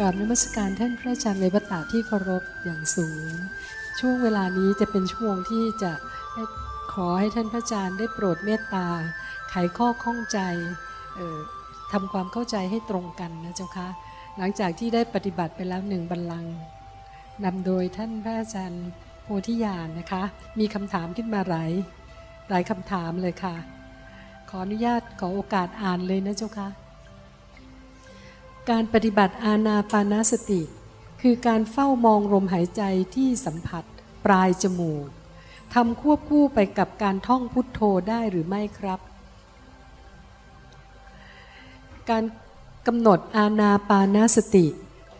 กราบนมัสการท่านพระอาจารย์เลวตาที่เคารพอย่างสูง ช่วงเวลานี้จะเป็นช่วงที่จะขอให้ท่านพระอาจารย์ได้โปรดเมตตา ไขข้อข้องใจทำความเข้าใจให้ตรงกันนะเจ้าคะหลังจากที่ได้ปฏิบัติไปแล้วหนึ่งบัลลังนำโดยท่านพระอาจารย์โพธิญาณนะคะ มีคำถามขึ้นมาหลายหลายคำถามเลยค่ะ ขออนุญาตขอโอกาสอ่านเลยนะเจ้าค่ะ การปฏิบัติอาณาปานาสติ คือการเฝ้ามองลมหายใจที่สัมผัส ปลายจมูกทำควบคู่ไปกับการท่องพุทโธได้หรือไม่ครับ การกำหนดอาณาปานาสติ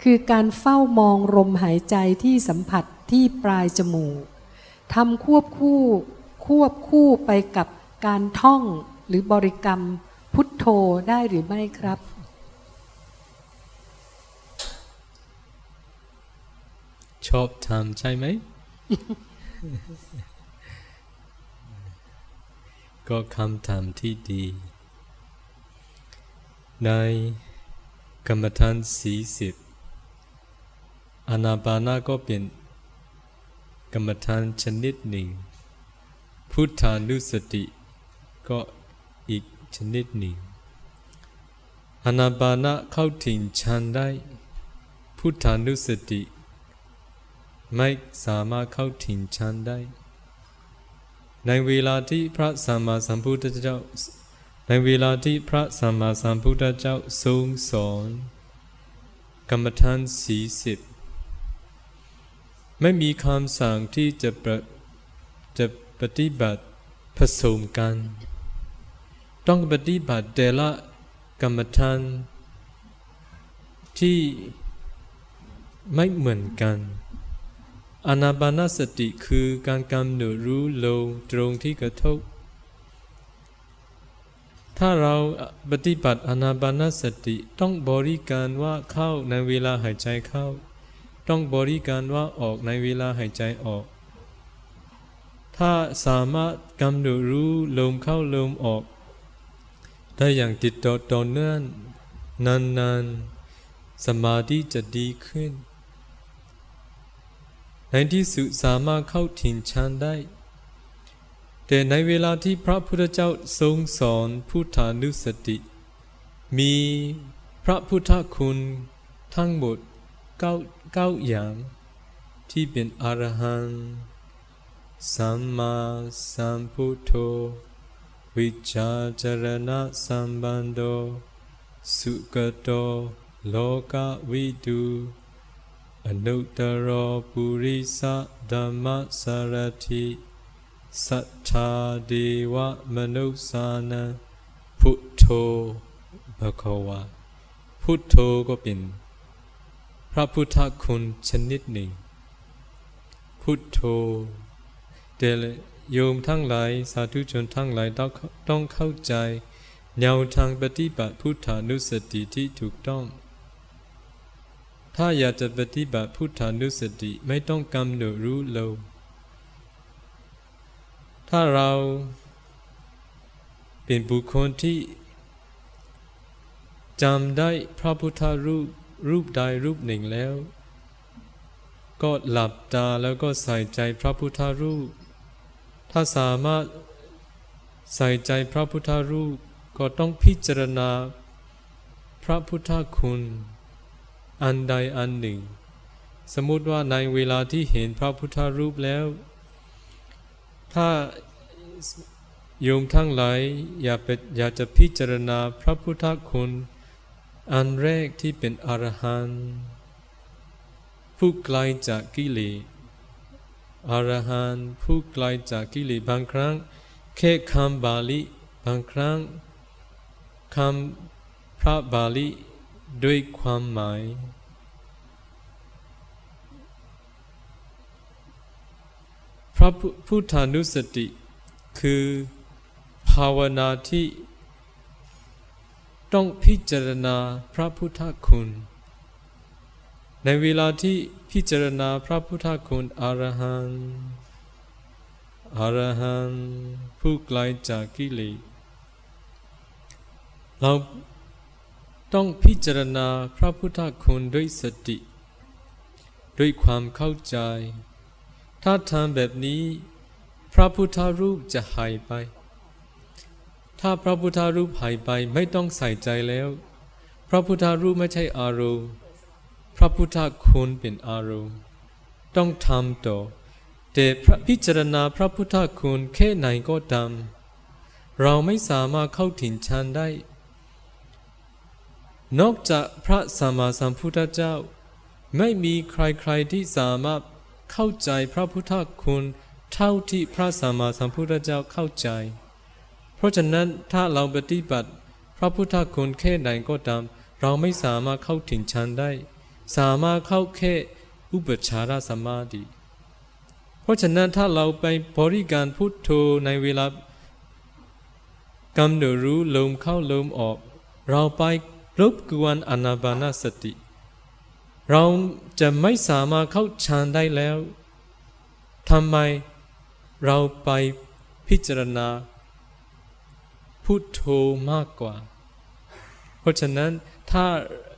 คือการเฝ้ามองลมหายใจที่สัมผัสที่ปลายจมูกทำควบคู่ควบคู่ไปกับการท่องหรือบริกรรมพุทโธได้หรือไม่ครับ ชอบทำใช่ไหม ก็คำถามที่ดี ในกรรมฐานสีสิบอนาปานาก็เป็นกรรมฐานชนิดหนึ่ง พุทธานุสติก็อีกชนิดหนึ่งอนาปานาเข้าถึงฌานได้ พุทธานุสติ ไม่สามารถเข้าถึงชั้นได้ ในเวลาที่พระสัมมาสัมพุทธเจ้า ในเวลาที่พระสัมมาสัมพุทธเจ้าทรงสอนกรรมฐานสีสิบไม่มีคำสั่งที่จะจะปฏิบัติผสมกัน ต้องปฏิบัติแต่ละกรรมฐานที่ไม่เหมือนกัน อนาบานสติคือการกำหนดรู้ลงตรงที่กระทบ ถ้าเราปฏิบัติอนาบานสติต้องบริการว่าเข้าในเวลาหายใจเข้า ต้องบริการว่าออกในเวลาหายใจออก ถ้าสามารถกำหนดรู้ลมเข้าลมออก ได้อย่างติดต่อต่อเนื่องนานๆ สมาธิจะดีขึ้น ในที่สุดสามารถเข้าถึงฌานได้ แต่ในเวลาที่พระพุทธเจ้าทรงสอนพุทธานุสติ มีพระพุทธคุณทั้งหมดเก้าเก้าอย่าง ที่เป็นอรหันต์สัมมาสัมพุทโธวิชาจรณะสัมบันโดสุกโตโลกวิดู อนุตตรปุริสธรรมสารถิสัทธาเดวมนุสานังพุทโธภควาพุทโธก็เป็น พระพุทธคุณชนิดหนึ่ง พุทโธเดลโยมทั้งหลายสาธุชนทั้งหลายต้องต้องเข้าใจแนวทางปฏิบัติพุทธานุสติที่ถูกต้อง ถ้าอยากจะปฏิบัติพุทธานุสติไม่ต้องกำหนดรู้ลมถ้าเราเป็นบุคคลที่จำได้พระพุทธรูปรูปใดรูปหนึ่งแล้ว ก็หลับตาแล้วก็ใส่ใจพระพุทธรูป ถ้าสามารถใส่ใจพระพุทธรูปก็ต้องพิจารณา พระพุทธคุณ อันใดอันหนึ่ง สมมติว่าในเวลาที่เห็นพระพุทธรูปแล้ว ถ้าโยมทั้งหลายอยากอยากจะพิจารณาพระพุทธคุณ อันแรกที่เป็นอรหันต์ผู้ไกลจากกิเลสอรหันต์ผู้ไกลจากกิเลสบางครั้งแค่คำบาลีบางครั้งคำพระบาลี ด้วยความหมาย พระพุทธานุสติ คือภาวนาที่ ต้องพิจารณาพระพุทธคุณ ในเวลาที่พิจารณาพระพุทธคุณอรหันอรหันผู้ไกลจากกิเลสเรา ต้องพิจารณาพระพุทธคุณด้วยสติ ด้วยความเข้าใจ ถ้าทำแบบนี้ พระพุทธรูปจะหายไป ถ้าพระพุทธรูปหายไปไม่ต้องใส่ใจแล้ว พระพุทธรูปไม่ใช่อารมณ์ พระพุทธคุณเป็นอารมณ์ ต้องทำต่อ แต่พิจารณาพระพุทธคุณแค่ไหนก็ตามเราไม่สามารถเข้าถึงฌานได้ นอกจากพระสัมมาสัมพุทธเจ้า ไม่มีใครๆที่สามารถเข้าใจพระพุทธคุณเท่าที่พระสัมมาสัมพุทธเจ้าเข้าใจ เพราะฉะนั้นถ้าเราปฏิบัติ พระพุทธคุณแค่ไหนก็ตาม เราไม่สามารถเข้าถึงฌานได้ สามารถเข้าแค่อุปชารสมาธิเพราะฉะนั้นถ้าเราไปบริการพุทโธในเวลากำหนดรู้ลมเข้าลมออก เราไป รบกวนอนาบานาสติ เราจะไม่สามารถเข้าฌานได้แล้วทำไมเราไปพิจารณาพุทโธมากกว่า เพราะฉะนั้นถ้า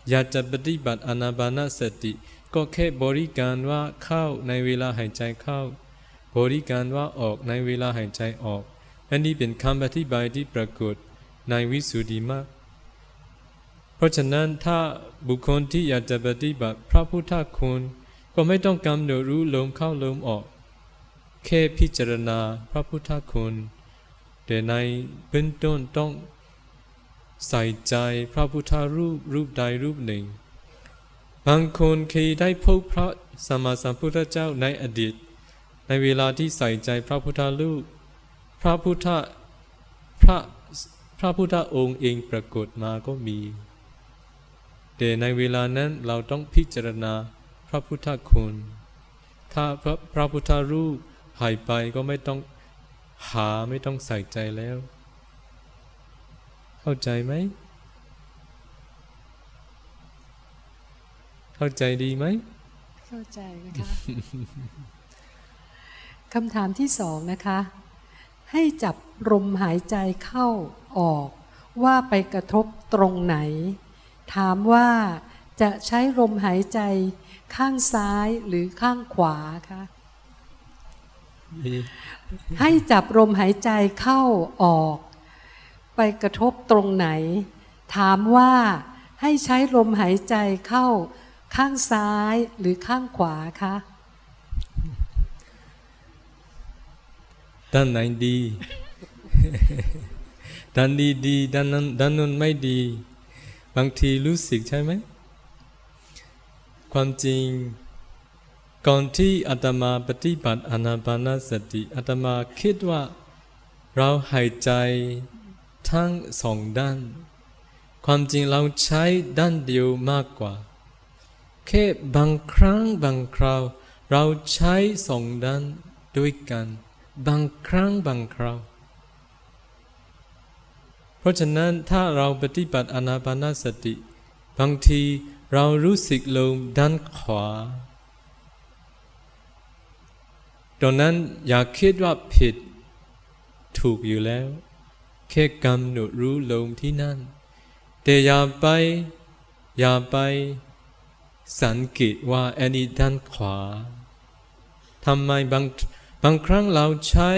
อยากจะปฏิบัติอนาบานาสติ ก็แค่บริการว่าเข้าในเวลาหายใจเข้า บริการว่าออกในเวลาหายใจออก อันนี้เป็นคำอธิบายที่ปรากฏในวิสุทธิมาก เพราะฉะนั้นถ้าบุคคลที่อยากจะปฏิบัติพระพุทธคุณ ก็ไม่ต้องกำหนดรู้ลมเข้าลมออก แค่พิจารณาพระพุทธคุณ แต่ในเบื้องต้นต้องใส่ใจพระพุทธรูปรูปใดรูปหนึ่ง บางคนเคยได้พบพระสัมมาสัมพุทธเจ้าในอดีต ในเวลาที่ใส่ใจพระพุทธรูป พระพุทธพระพระพุทธองค์เองปรากฏมาก็มี แต่ในเวลานั้นเราต้องพิจารณาพระพุทธคุณ ถ้าพระพระพุทธรูปหายไปก็ไม่ต้องหาไม่ต้องใส่ใจแล้ว เข้าใจไหม เข้าใจดีไหม เข้าใจนะคะคำถามที่สองนะคะ ให้จับลมหายใจเข้าออก ว่าไปกระทบตรงไหน ถามว่าจะใช้ลมหายใจข้างซ้ายหรือข้างขวาคะให้จับลมหายใจเข้าออก ไปกระทบตรงไหน ถามว่าให้ใช้ลมหายใจเข้าข้างซ้ายหรือข้างขวาคะด้านไหนดี ด้านดีดีด้านนั้นด้านนั้นไม่ดี บางทีรู้สึกใช่ไหม ความจริง ก่อนที่อาตมาปฏิบัติอนาปานาสติอาตมาคิดว่า เราหายใจทั้งสองด้าน ความจริงเราใช้ด้านเดียวมากกว่า แค่บางครั้งบางคราว เราใช้สองด้านด้วยกัน บางครั้งบางคราว เพราะฉะนั้นถ้าเราปฏิบัติอนาปานาสติ บางทีเรารู้สึกลมด้านขวาตอนนั้นอย่าคิดว่าผิดถูกอยู่แล้ว แค่กำหนดรู้ลมที่นั่น แต่อย่าไป อย่าไป สังเกตว่าอันนี้ด้านขวาทำไมบางบางครั้งเราใช้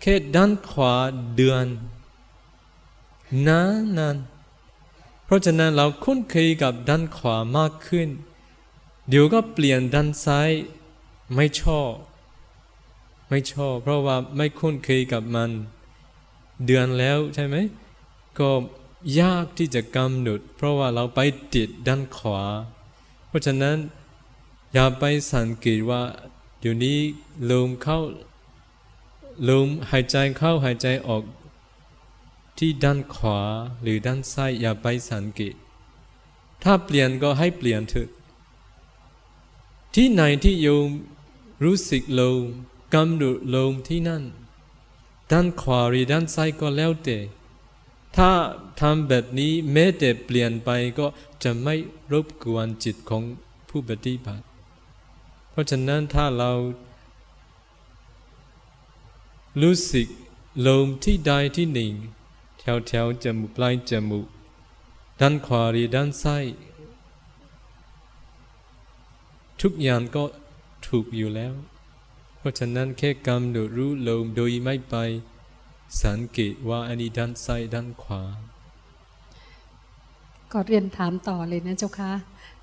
แค่ด้านขวาเดือน นานนานเพราะฉะนั้นเราคุ้นเคยกับด้านขวามากขึ้น เดี๋ยวก็เปลี่ยนด้านซ้าย ไม่ชอบ ไม่ชอบ เพราะว่าไม่คุ้นเคยกับมัน เดือนแล้วใช่ไหม ก็ยากที่จะกำหนด เพราะว่าเราไปติดด้านขวา เพราะฉะนั้นอย่าไปสังเกตว่า เดี๋ยวนี้ลมเข้าลมหายใจเข้าหายใจออก ที่ด้านขวาหรือด้านซ้ายอย่าไปสังเกต ถ้าเปลี่ยนก็ให้เปลี่ยนเถอะ ที่ไหนที่โยมรู้สึกลมกำหนดลมที่นั่น ด้านขวาหรือด้านซ้ายก็แล้วแต่ ถ้าทำแบบนี้แม้แต่เปลี่ยนไปก็จะไม่รบกวนจิตของผู้ปฏิบัติ เพราะฉะนั้นถ้าเรา รู้สึกลมที่ใดที่หนึ่ง แถวแถวจมูกปลายจมูก ด้านขวาหรือด้านซ้ายทุกอย่างก็ถูกอยู่แล้ว เพราะฉะนั้นแค่กำหนดรู้ลมโดยไม่ไป สังเกตว่าอันนี้ด้านซ้ายด้านขวา ก็เรียนถามต่อเลยนะเจ้าคะ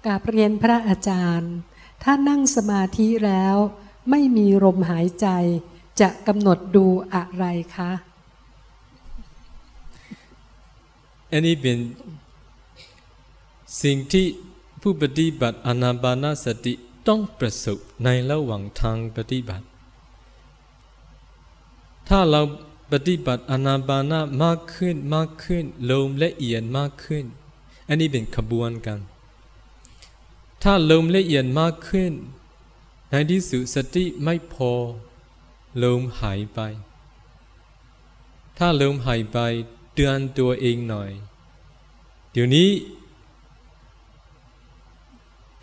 กาบเรียนพระอาจารย์ ถ้านั่งสมาธิแล้ว ไม่มีลมหายใจจะกำหนดดูอะไรคะ อันนี้เป็นสิ่งที่ผู้ปฏิบัติอนาบานาสติต้องประสบในระหว่างทางปฏิบัติ ถ้าเราปฏิบัติอนาบานามากขึ้นมากขึ้นลมละเอียดมากขึ้น อันนี้เป็นขบวนการถ้าลมละเอียดมากขึ้น ในที่สุดสติไม่พอลมหายไป ถ้าลมหายไป ตือนตัวเองหน่อย เดี๋ยวนี้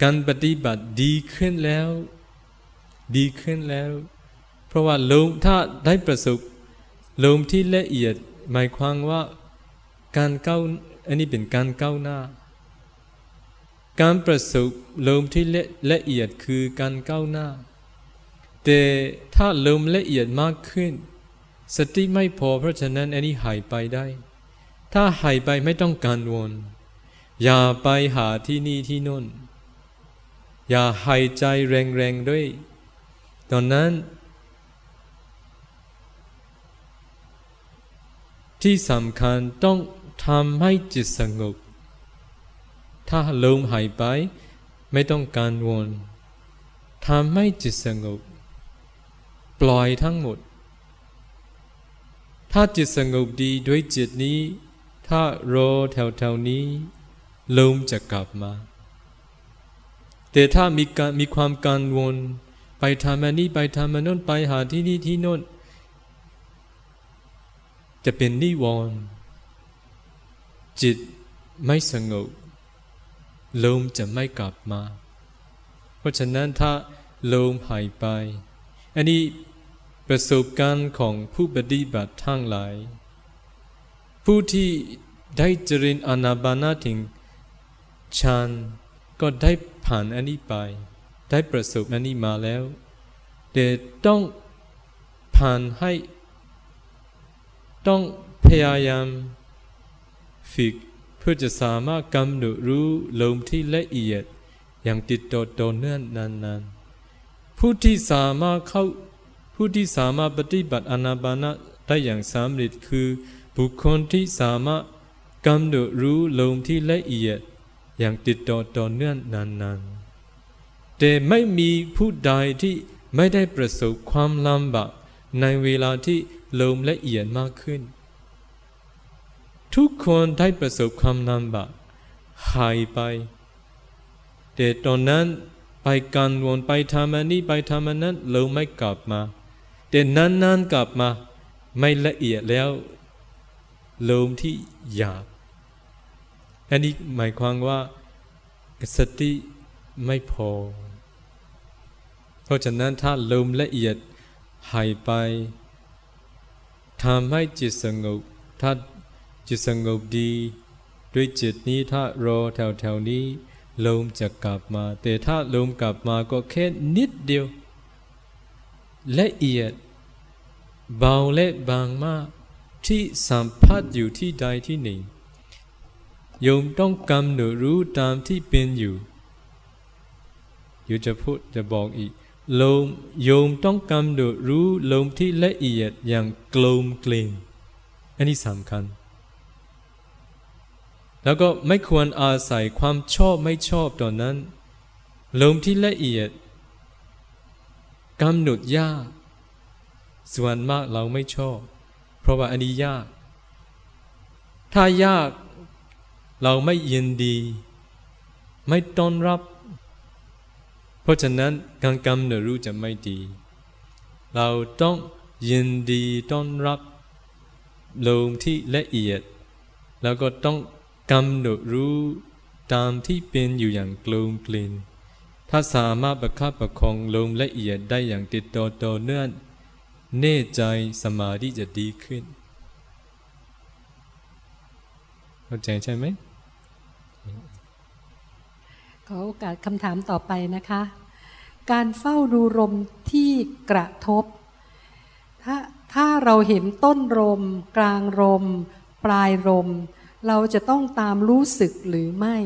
การปฏิบัติดีขึ้นแล้ว ดีขึ้นแล้ว เพราะว่าลมถ้าได้ประสบลมที่ละเอียดหมายความว่าการก้าวอันนี้เป็นการก้าวหน้า การประสบลมที่ละละเอียดคือการก้าวหน้า แต่ถ้าลมละเอียดมากขึ้น สติไม่พอเพราะฉะนั้นอันนี้หายไปได้ ถ้าหายไปไม่ต้องการวนอย่าไปหาที่นี่ที่นู่น อย่าหายใจแรงๆด้วย ตอนนั้น ที่สำคัญต้องทำให้จิตสงบ ถ้าลมหายไปไม่ต้องการวนทำให้จิตสงบ ปล่อยทั้งหมด ถ้าจิตสงบดีด้วยจิตนี้ ถ้ารอแถวๆนี้ลมจะกลับมา แต่ถ้ามีการมีความการวนไปทำอันนี้ไปทำอันนู้นไปหาที่นี่ที่โน้นจะเป็นนิวรณ์จิตไม่สงบลมจะไม่กลับมา เพราะฉะนั้นถ้าลมหายไป อันนี้ประสบการณ์ของผู้ปฏิบัติทั้งหลาย ผู้ที่ได้เจริญอนาบานาถึงฌานก็ได้ผ่านอันนี้ไป ได้ประสบอันนี้มาแล้ว แต่ต้องผ่านให้ ต้องพยายามฝึกเพื่อจะสามารถกำหนดรู้ลมที่ละเอียดอย่างติดต่อต่อเนื่องนานๆ ผู้ที่สามารถเข้าผู้ที่สามารถปฏิบัติอนาบานะได้อย่างสำเร็จคือ บุคคลที่สามารถกำหนดรู้ลมที่ละเอียด อย่างติดต่อต่อเนื่องนานๆ แต่ไม่มีผู้ใดที่ไม่ได้ประสบความลำบากในเวลาที่ลมละเอียดมากขึ้น ทุกคนได้ประสบความลำบากหายไป แต่ตอนนั้นไปกันวนไปทำอันนี้ไปทำอันนั้นลมไม่กลับมา แต่นานๆกลับมา ไม่ละเอียดแล้ว ลมที่หยาบอันนี้หมายความว่าสติไม่พอ เพราะฉะนั้นถ้าลมละเอียดหายไปทำให้จิตสงบ ถ้าจิตสงบดี ด้วยจิตนี้ถ้ารอแถวๆนี้ลมจะกลับมา แต่ถ้าลมกลับมาก็แค่นิดเดียว ละเอียด เบาและบางมาก ที่สัมผัสอยู่ที่ใดที่หนึ่งโยมต้องกำหนดรู้ตามที่เป็นอยู่อยู่จะพูดจะบอกอีกลมโยมต้องกำหนดรู้ลมที่ละเอียดอย่างกลมกลืนอันนี้สำคัญ แล้วก็ไม่ควรอาศัยความชอบไม่ชอบตอนนั้น ลมที่ละเอียดกำหนดยาก ส่วนมากเราไม่ชอบ ราะว่าอันนี้ยาก ถ้ายากเราไม่ยินดี ไม่ต้อนรับ เพราะฉะนั้นการกำหนดรู้จะไม่ดี เราต้องยินดีต้อนรับลมที่ละเอียด แล้วก็ต้องกำหนดรู้ตามที่เป็นอยู่อย่างกลมกลืนถ้าสามารถประคับประคองลมละเอียดได้อย่างติดต่อต่อเนื่อง เน่ใจสมาธิจะดีขึ้น เข้าใจใช่ไหม ขอโอกาสคำถามต่อไปนะคะ การเฝ้าดูลมที่กระทบ ถ้าถ้าเราเห็นต้นลมกลางลมปลายลมเราจะต้องตามรู้สึกหรือไม่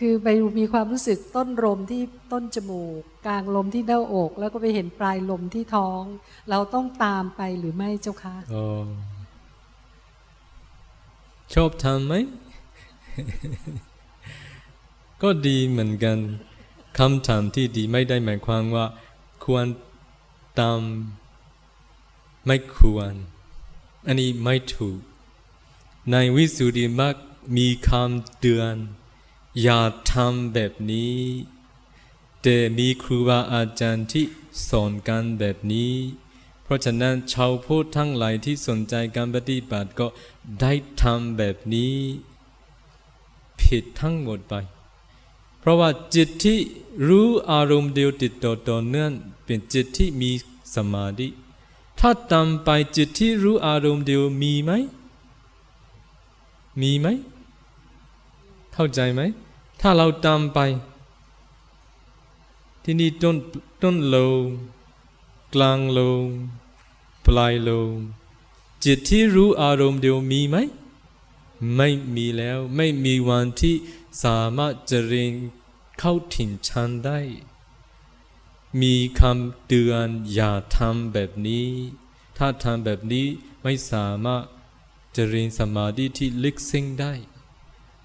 คือไปมีความรู้สึกต้นลมที่ต้นจมูก กลางลมที่หน้าอก แล้วก็ไปเห็นปลายลมที่ท้อง เราต้องตามไปหรือไม่เจ้าคะอชอบทำไหม ก็ดีเหมือนกันคำถามที่ดีไม่ได้หมายความว่า ควรตามไม่ควร อันนี้ไม่ถูก ในวิสุทธิมรรคมีคำเตือน อย่าทำแบบนี้ แต่มีครูบาอาจารย์ที่สอนกันแบบนี้ เพราะฉะนั้นชาวพุทธทั้งหลายที่สนใจการปฏิบัติก็ได้ทำแบบนี้ ผิดทั้งหมดไป เพราะว่าจิตที่รู้อารมณ์เดียวติดต่อต่อเนื่องเป็นจิตที่มีสมาธิ ถ้าตามไปจิตที่รู้อารมณ์เดียวมีไหม มีไหม เข้าใจไหม ถ้าเราตามไป ที่นี่ต้นต้นลงกลางลงปลายลงจิตที่รู้อารมณ์เดียวมีไหม ไม่มีแล้วไม่มีวันที่สามารถเจริญเข้าถึงชันได้ มีคำเตือนอย่าทำแบบนี้ ถ้าทำแบบนี้ไม่สามารถเจริญสมาธิที่ลึกซึ้งได้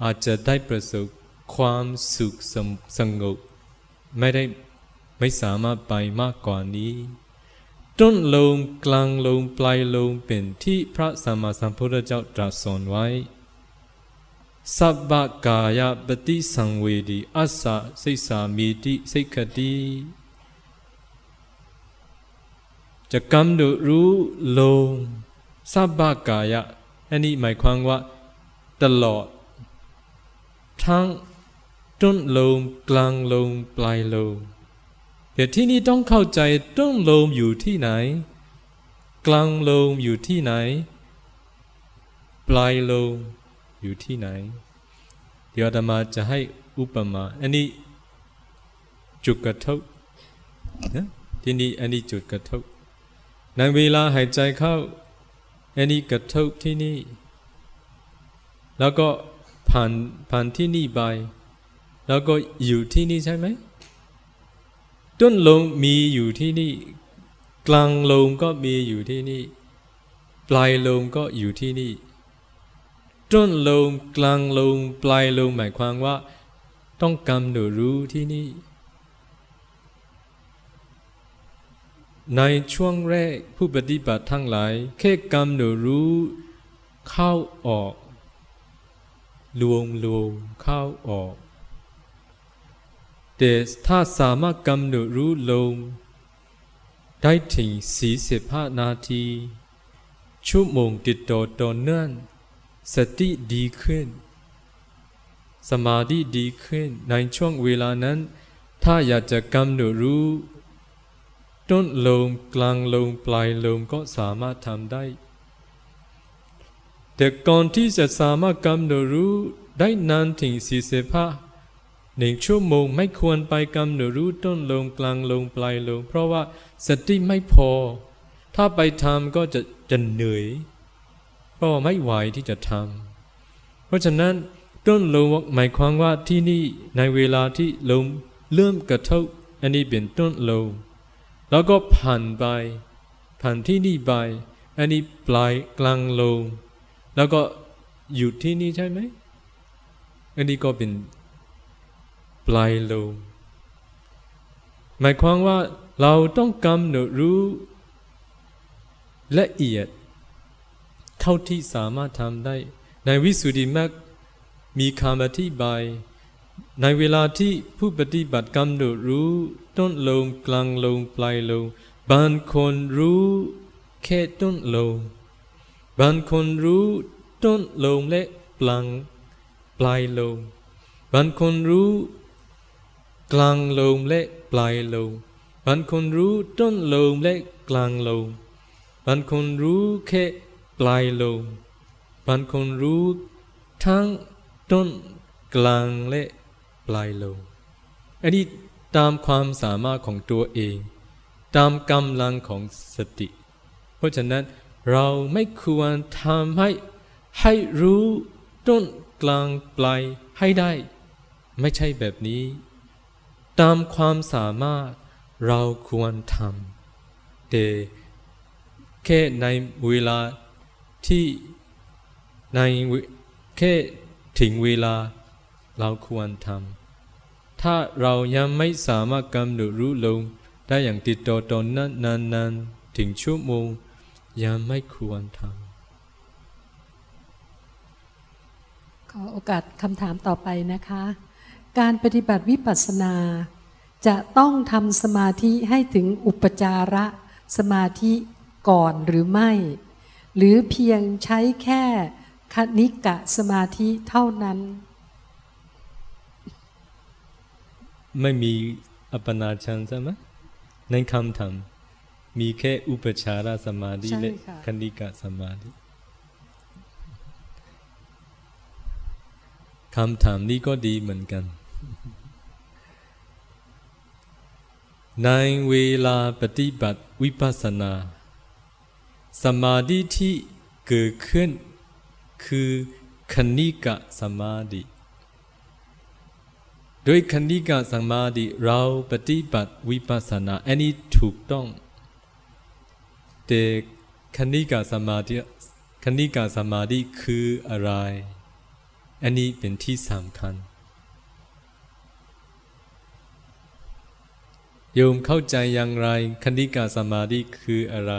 อาจจะได้ประสบความสุขสงสงบไม่ได้ไม่สามารถไปมากกว่านี้ ต้นลงกลางลงปลายลงเป็นที่พระสัมมาสัมพุทธเจ้าตรัสสอนไว้ สัพพกายปฏิสังเวดีอัสสะสิสามีติสิกขติจะกำหนดรู้ลงสัพพกายอันนี้หมายความว่า ตลอด ทั้งต้นลมกลางลมปลายลมเดี๋ยที่นี่ต้องเข้าใจต้นลมอยู่ที่ไหน กลางลมอยู่ที่ไหน ปลายลมอยู่ที่ไหน เดี๋ยวธรรมาจะให้อุปมา อันนี้จุดกระทบนะที่นี่อันนี้จุดกระทบในเวลาหายใจเข้าอันนี้กระทบที่นี่ แล้วก็ ผ่านผ่านที่นี่ไปแล้วก็อยู่ที่นี่ใช่ไหมต้นลมมีอยู่ที่นี่ กลางลมก็มีอยู่ที่นี่ ปลายลมก็อยู่ที่นี่ต้นลมกลางลมปลายลมหมายความว่า ต้องกำหนดรู้ที่นี่ ในช่วงแรกผู้ปฏิบัติทั้งหลายแค่กำหนดรู้เข้าออก รวมรวมเข้าออก แต่ถ้าสามารถกำหนดรู้ลมได้ถึงสี่สิบห้านาที ชั่วโมงติดต่อต่อเนื่องสติดีขึ้น สมาธิดีขึ้นในช่วงเวลานั้น ถ้าอยากจะกำหนดรู้ต้นลมกลางลมปลายลมก็สามารถทำได้ แต่ก่อนที่จะสามารถกำหนดรู้ได้นานถึงสี่สิบห้าหนึ่งชั่วโมงไม่ควรไปกำหนดรู้ต้นลมกลางลมปลายลมเพราะว่าสติไม่พอ ถ้าไปทำก็จะจะเหนื่อยก็ไม่ไหวที่จะทำเพราะฉะนั้นต้นลมหมายความว่าที่นี่ในเวลาที่ลมเริ่มกระทบอันนี้เป็นต้นลมแล้วก็ผ่านไปผ่านที่นี่ไปอันนี้ปลายกลางลม แล้วก็หยุดที่นี่ใช่ไหมอันนี้ก็เป็นปลายลมหมายความว่าเราต้องกำหนดรู้ละเอียด เท่าที่สามารถทำได้ ในวิสุทธิมรรคมีคำอธิบาย ในเวลาที่ผู้ปฏิบัติกำหนดรู้ต้นลมกลางลมปลายลมบางคนรู้แค่ต้นลม บางคนรู้ต้นลมและปลางปลายลมบางคนรู้กลางลมและปลายลมบางคนรู้ต้นลมและกลางลมบางคนรู้แค่ปลายลมบางคนรู้ทั้งต้นกลางและปลายลมอันนี้ตามความสามารถของตัวเอง ตามกำลังของสติ เพราะฉะนั้น เราไม่ควรทำให้ให้รู้ต้นกลางปลายให้ได้ ไม่ใช่แบบนี้ ตามความสามารถเราควรทำแต่แค่ในเวลาที่ในแค่ถึงเวลาเราควรทำถ้าเรายังไม่สามารถกำหนดรู้ลงได้อย่างติดต่อต่อนั้นนานๆถึงชั่วโมง ยังไม่ควรทำขอโอกาสคำถามต่อไปนะคะ การปฏิบัติวิปัสสนา จะต้องทำสมาธิให้ถึงอุปจาระสมาธิก่อนหรือไม่ หรือเพียงใช้แค่คณิกะสมาธิเท่านั้น ไม่มีอัปปนาชันใช่ไหมในคำถาม มีแค่อุปชารสมาธิและคณิกะสมาธิคำถามนี้ก็ดีเหมือนกัน ในเวลาปฏิบัติวิปัสสนา สมาธิที่เกิดขึ้น คือคณิกะสมาธิโดยคณิกะสมาธิเราปฏิบัติวิปัสสนาอันนี้ถูกต้อง แต่คณิกาสมาธิคณิกาสมาธิคืออะไร อันนี้เป็นที่สำคัญโยมเข้าใจอย่างไรคณิกาสมาธิคืออะไร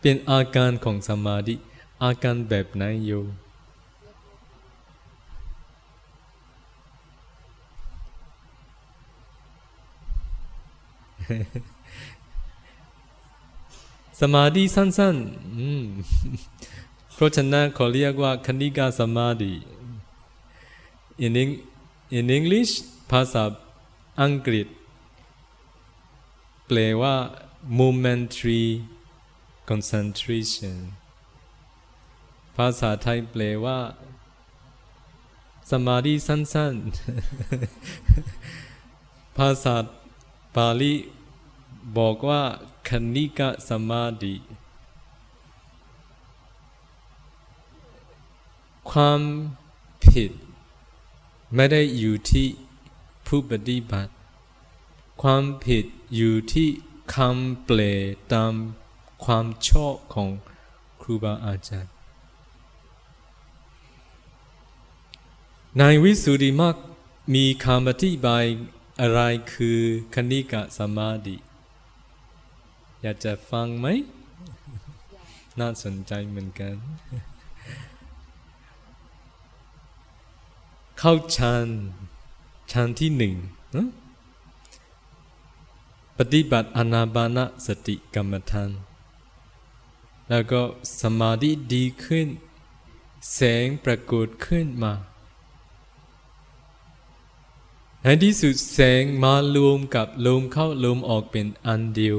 เป็นอาการของสมาธิอาการแบบไหนโยม สมาธิสั้นๆเพราะฉะนั้นเขาเรียกว่าคณิกาสมาธิ in in English ภาษาอังกฤษ แปลว่า momentary concentration ภาษาไทยแปลว่า สมาธิสั้นๆ ภาษาบาลี บอกว่าคณิกะสมาธิ ความผิด ไม่ได้อยู่ที่ผู้ปฏิบัติ ความผิดอยู่ที่คำเปลตามความชอบของครูบาอาจารย์ ในวิสุทธิมรรคมีคำอธิบายอะไรคือคณิกะสมาธิ อยากจะฟังไหม น่าสนใจเหมือนกัน เข้าฌานฌานที่หนึ่งปฏิบัติอนาบานะสติกรรมฐาน แล้วก็สมาธิดีขึ้น แสงปรากฏขึ้นมาในที่สุดแสงมารวมกับลมเข้าลมออกเป็นอันเดียว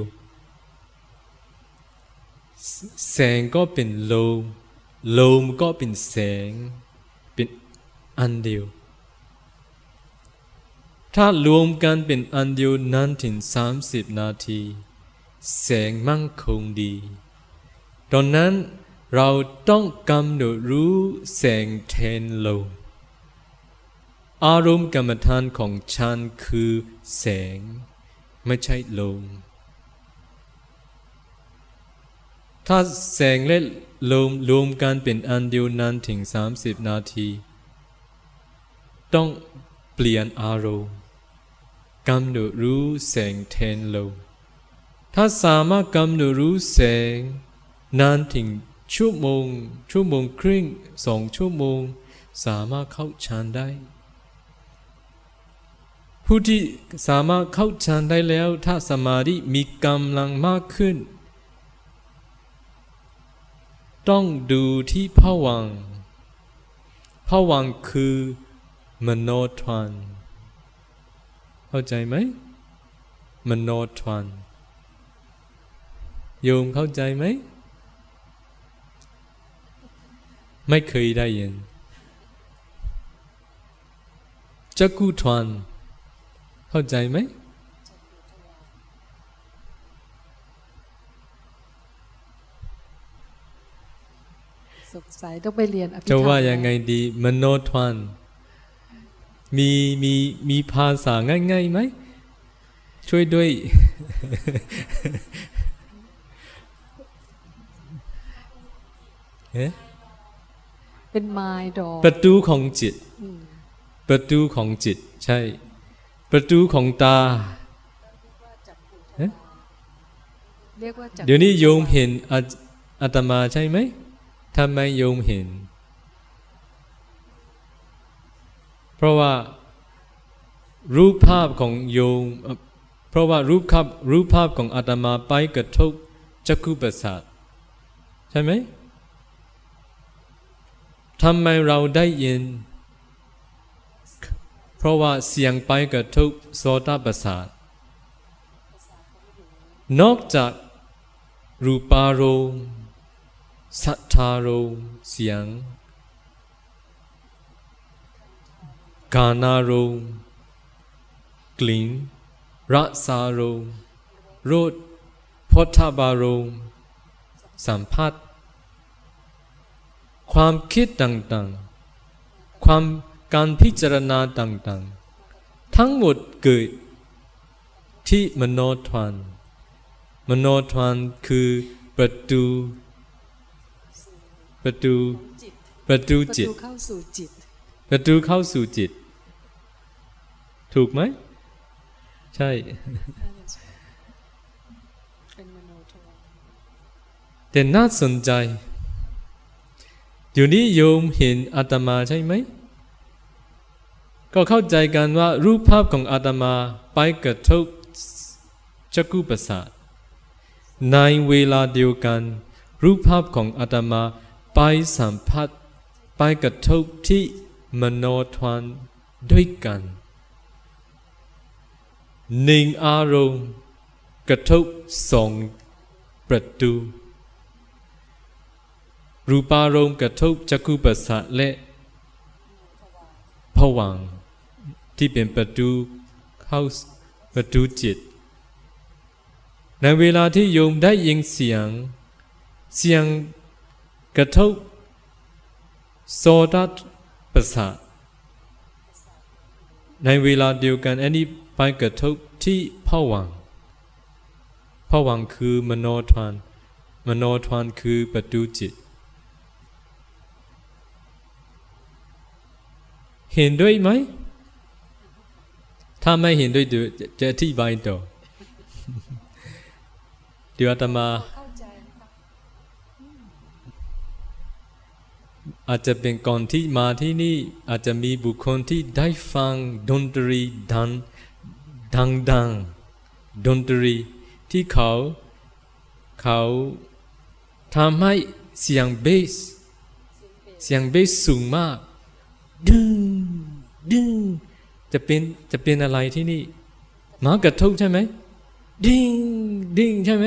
แสงก็เป็นลมลมก็เป็นแสง เป็นอันเดียว ถ้ารวมกันเป็นอันเดียวนานถึงสามสิบนาที แสงมั่งคงดี ตอนนั้นเราต้องกำหนดรู้แสงแทนลมอารมณ์กรรมฐานของฉันคือแสง ไม่ใช่ลม ถ้าแสงและลมรวมกันเป็นอันเดียวนานถึงสามสิบนาที ต้องเปลี่ยนอารมณ์กำหนดรู้แสงแทนลมถ้าสามารถกำหนดรู้แสง นานถึงชั่วโมง ชั่วโมงครึ่งสองชั่วโมง สามารถเข้าฌานได้ ผู้ที่สามารถเข้าฌานได้แล้ว ถ้าสมาธิมีกำลังมากขึ้น ต้องดูที่ผวังผวังคือมโนทวัน เข้าใจไหมมโนทวัน โยมเข้าใจไหม ไม่เคยได้ยินจักกุทวนเข้าใจไหม สงสัยต้องไปเรียนอภิธรจะรมว่ายังไงดีมโนทวนมีมีมีภาษาง่ายๆไหม ช่วยด้วยเอ๊ะเป็นไม้ดอกประตูของจิตอืมประตูของจิต ใช่ ประตูของตาเรียกว่าจักเดี๋ยวนี้โยมเห็นอาอาตมาใช่ไหม ทำไมโยมเห็น เพราะว่ารูปภาพของโยม เพราะว่ารูปภาพรูปภาพของอาตมาไปกระทบจักขุประสาทใช่ไหมทำไมเราได้ยิน เพราะว่าเสียงไปกระทบโสตประสาทนอกจากรูปารมณ์ สัทธารมเสียงกานารมกลิ่นรสารมรสพทบารมสัมผัส ความคิดต่างๆ ความการพิจารณาต่างๆ ทั้งหมดเกิดที่มโนทวารมโนทวารคือประตู ประตูจิตประตูประจิตตูเข้าสู่จิต ประตูเข้าสู่จิต ถูกไหม ใช่เป็นมโนทวารแต่น่าสนใจเดี๋ยวนี้โยมเห็นอาตมาใช่ไหม ก็เข้าใจกันว่ารูปภาพของอาตมาไปกระทบจักรุประสาทในเวลาเดียวกัน รูปภาพของอาตมาไป สัมผัส ไปกระทบที่มโนทวารด้วยกันหนึ่งอารมณ์กระทบสองประตูรูปารมณ์กระทบจักขุประสาทและผวังที่เป็นประตูเข้าประตูจิต ในเวลาที่โยมได้ยินเสียง เสียง กระทบโสตประสาทในเวลาเดียวกันอันนี้ไปกระทบที่ผวังค์ผวังคือมโนทวารมโนทวารคือประตูจิต เห็นด้วยไหม ถ้าไม่เห็นด้วยจะจะอธิบายต่อเดี๋ยวอาตมา เข้าใจค่ะ อาจจะเป็นก่อนที่มาที่นี่อาจจะมีบุคคลที่ได้ฟังดนตรีดังดังดังดนตรีที่เขา เขาทำให้เสียงเบส เสียงเบสสูงมาก ดึงดึงจะเป็นจะเป็นอะไรที่นี่หมากระทบใช่ไหมดิ้งดิ้งใช่ไหม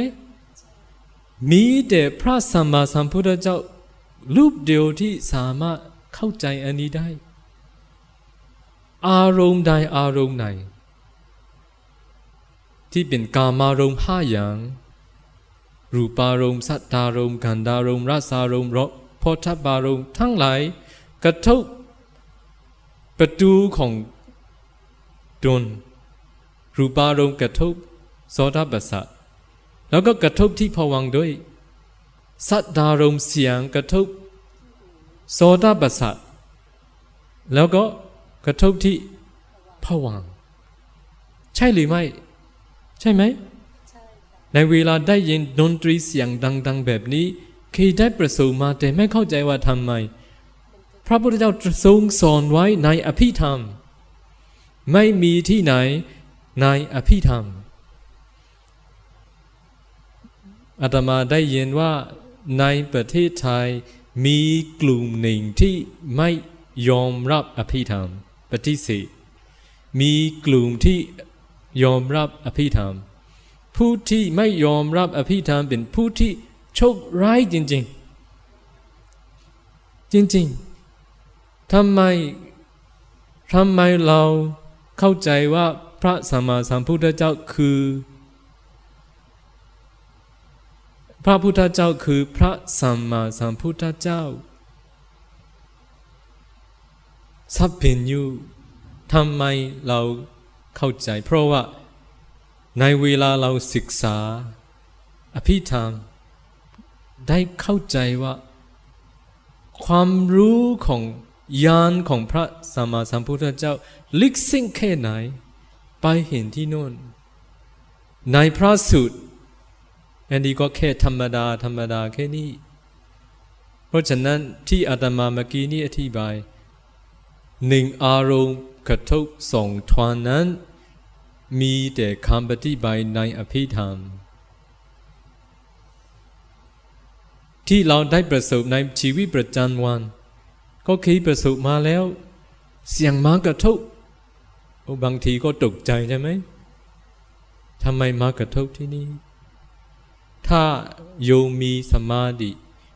มีแต่พระสัมมาสัมพุทธเจ้า รูปเดียวที่สามารถเข้าใจอันนี้ได้ อารมณ์ใดอารมณ์ไหน ที่เป็นกามารมณ์ห้าอย่าง รูปารมณ์สัตตารมณ์กันดารมณ์รสารมณ์รสโพธบารมณ์ทั้งหลายกระทบประตูของดนรูปารมณ์กระทบโสตประสาทแล้วก็กระทบที่ภวังด้วย สัตตารมเสียงกระทบโสตประสาทแล้วก็กระทบที่ภวัง ใช่หรือไม่ ใช่ไหม ในเวลาได้ยินดนตรีเสียงดัง ๆ แบบนี้เคยได้ประสบมาแต่ไม่เข้าใจว่าทำไม พระพุทธเจ้าทรงสอนไว้ในอภิธรรม ไม่มีที่ไหนในอภิธรรมอาตมาได้ยินว่า ในประเทศไทยมีกลุ่มหนึ่งที่ไม่ยอมรับอภิธรรม ปฏิเสธมีกลุ่มที่ยอมรับอภิธรรม ผู้ที่ไม่ยอมรับอภิธรรมเป็นผู้ที่โชคร้ายจริง ๆ จริงๆทำไมทำไมเราเข้าใจว่าพระสัมมาสัมพุทธเจ้าคือ พระพุทธเจ้าคือพระสัมมาสัมพุทธเจ้า สัพเพนยูทำไมเราเข้าใจ เพราะว่าในเวลาเราศึกษา อภิธรรม ได้เข้าใจว่า ความรู้ของญาณของพระสัมมาสัมพุทธเจ้า ลึกซึ้งแค่ไหน ไปเห็นที่โน่นในพระสูตร อันนี้ก็แค่ธรรมดาธรรมดาแค่นี้ เพราะฉะนั้นที่อาตมาเมื่อกี้นี้อธิบายหนึ่งอารมณ์กระทบสองทวานนั้น มีแต่คำปฏิบัติในอภิธรรม ที่เราได้ประสบในชีวิตประจำวัน ก็เคยประสบมาแล้ว เสียงมากระทบบางทีก็ตกใจใช่ไหมทำไมมากระทบที่นี่ ถ้าโยมมีสมาธิ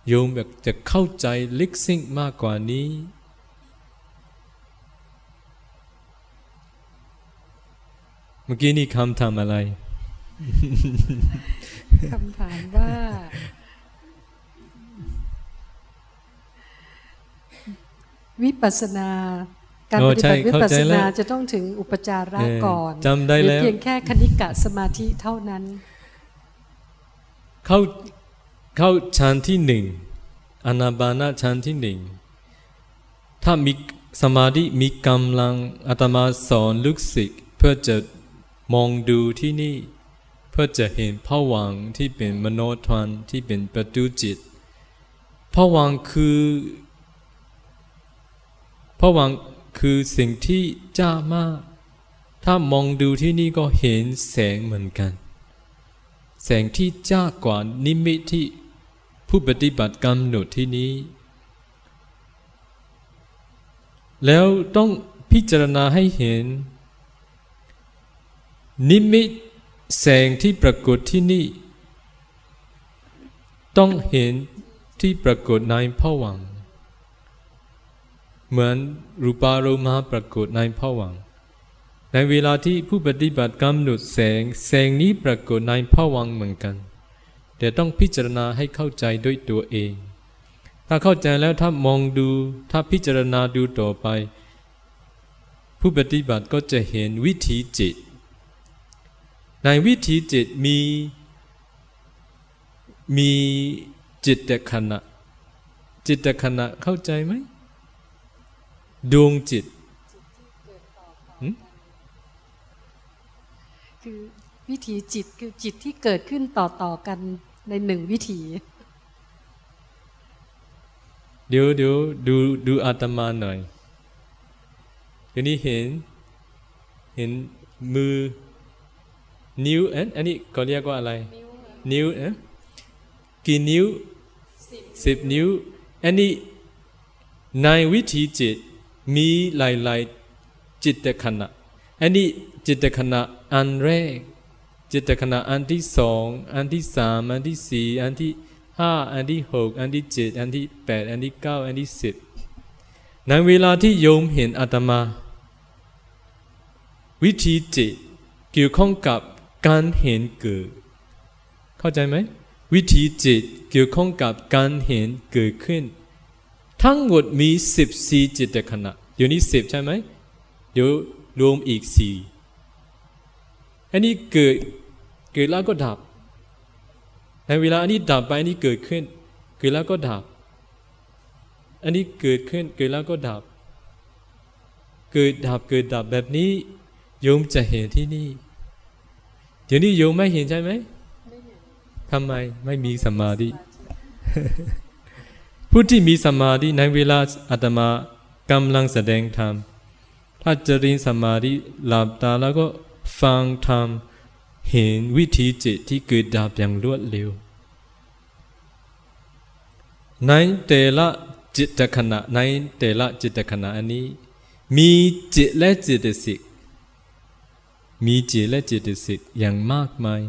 โยมแบบจะเข้าใจลึกซึ้งมากกว่านี้ เมื่อกี้นี่คำถามอะไรคำถามว่าวิปัสสนา การปฏิบัติวิปัสสนาจะต้องถึงอุปจาระก่อนจำได้แล้วเพียงแค่คณิกะสมาธิเท่านั้น เข้าเข้าชั้นที่หนึ่งอนาบานาชั้นที่หนึ่งถ้ามีสมาธิมีกำลังอาตมาสอนลูกศิษย์เพื่อจะมองดูที่นี่ เพื่อจะเห็นผวังที่เป็นมโนทวันที่เป็นประตูจิตผวังคือผวังคือสิ่งที่จ้ามาก ถ้ามองดูที่นี่ก็เห็นแสงเหมือนกัน แสงที่จ้ากว่านิมิตที่ผู้ปฏิบัติกรรมหนดที่นี้ แล้วต้องพิจารณาให้เห็น นิมิตแสงที่ปรากฏที่นี่ ต้องเห็นที่ปรากฏในผวัง เหมือนรูปารมาปรากฏในผวัง ในเวลาที่ผู้ปฏิบัติกำหนดแสง แสงนี้ปรากฏในผวังเหมือนกัน แต่ต้องพิจารณาให้เข้าใจด้วยตัวเอง ถ้าเข้าใจแล้วถ้ามองดู ถ้าพิจารณาดูต่อไป ผู้ปฏิบัติก็จะเห็นวิถีจิต ในวิถีจิตมีมีจิตขณะ จิตขณะเข้าใจไหมดวงจิตคือ วิถีจิตคือจิตที่เกิดขึ้นต่อต่อกันในหนึ่งวิถีเดี๋ยวเดี๋ยวดูดูอาตมาหน่อยทีนี้เห็น เห็นมือ นิ้วเอ๊ะอันนี้เขาเรียกว่าอะไร นิ้วเอ๊ะกี่นิ้วสิบนิ้ว อันนี้ในวิธีจิตมีหลายๆจิตขณะอันนี้จิตขณะอันแรก จิตขณะอันที่สองอันที่สามอันที่สี่อันที่ห้าอันที่หกอันที่เจ็ดอันที่แปดอันที่เก้าอันที่สิบในเวลาที่โยมเห็นอาตมา วิธีจิตเกี่ยวข้องกับการเห็นเกิด เข้าใจไหมวิธีจิตเกี่ยวข้องกับการเห็นเกิดขึ้น ทั้งหมดมีสิบสี่จิตขณะเดี๋ยวนี้สิบใช่ไหมเดี๋ยวรวมอีกสี่ อันนี้เกิดเกิดแล้วก็ดับ ในเวลาอันนี้ดับไปอันนี้เกิดขึ้น เกิดแล้วก็ดับ อันนี้เกิดขึ้นเกิดแล้วก็ดับ เกิดดับเกิดดับแบบนี้โยมจะเห็นที่นี่เดี๋ยวนี้โยมไม่เห็นใช่ไหมทำไมไม่มีสมาธิผู้ที่มีสมาธิในเวลาอาตมากำลังแสดงธรรมถ้าจะเรียนสมาธิหลับตาแล้วก็ ฟังธรรม เห็นวิธีจิตที่เกิดดับอย่างรวดเร็ว ในแต่ละจิตขณะในแต่ละจิตขณะอันนี้ มีจิตและจิตสิกมีจิตและจิตสิกอย่างมากมาย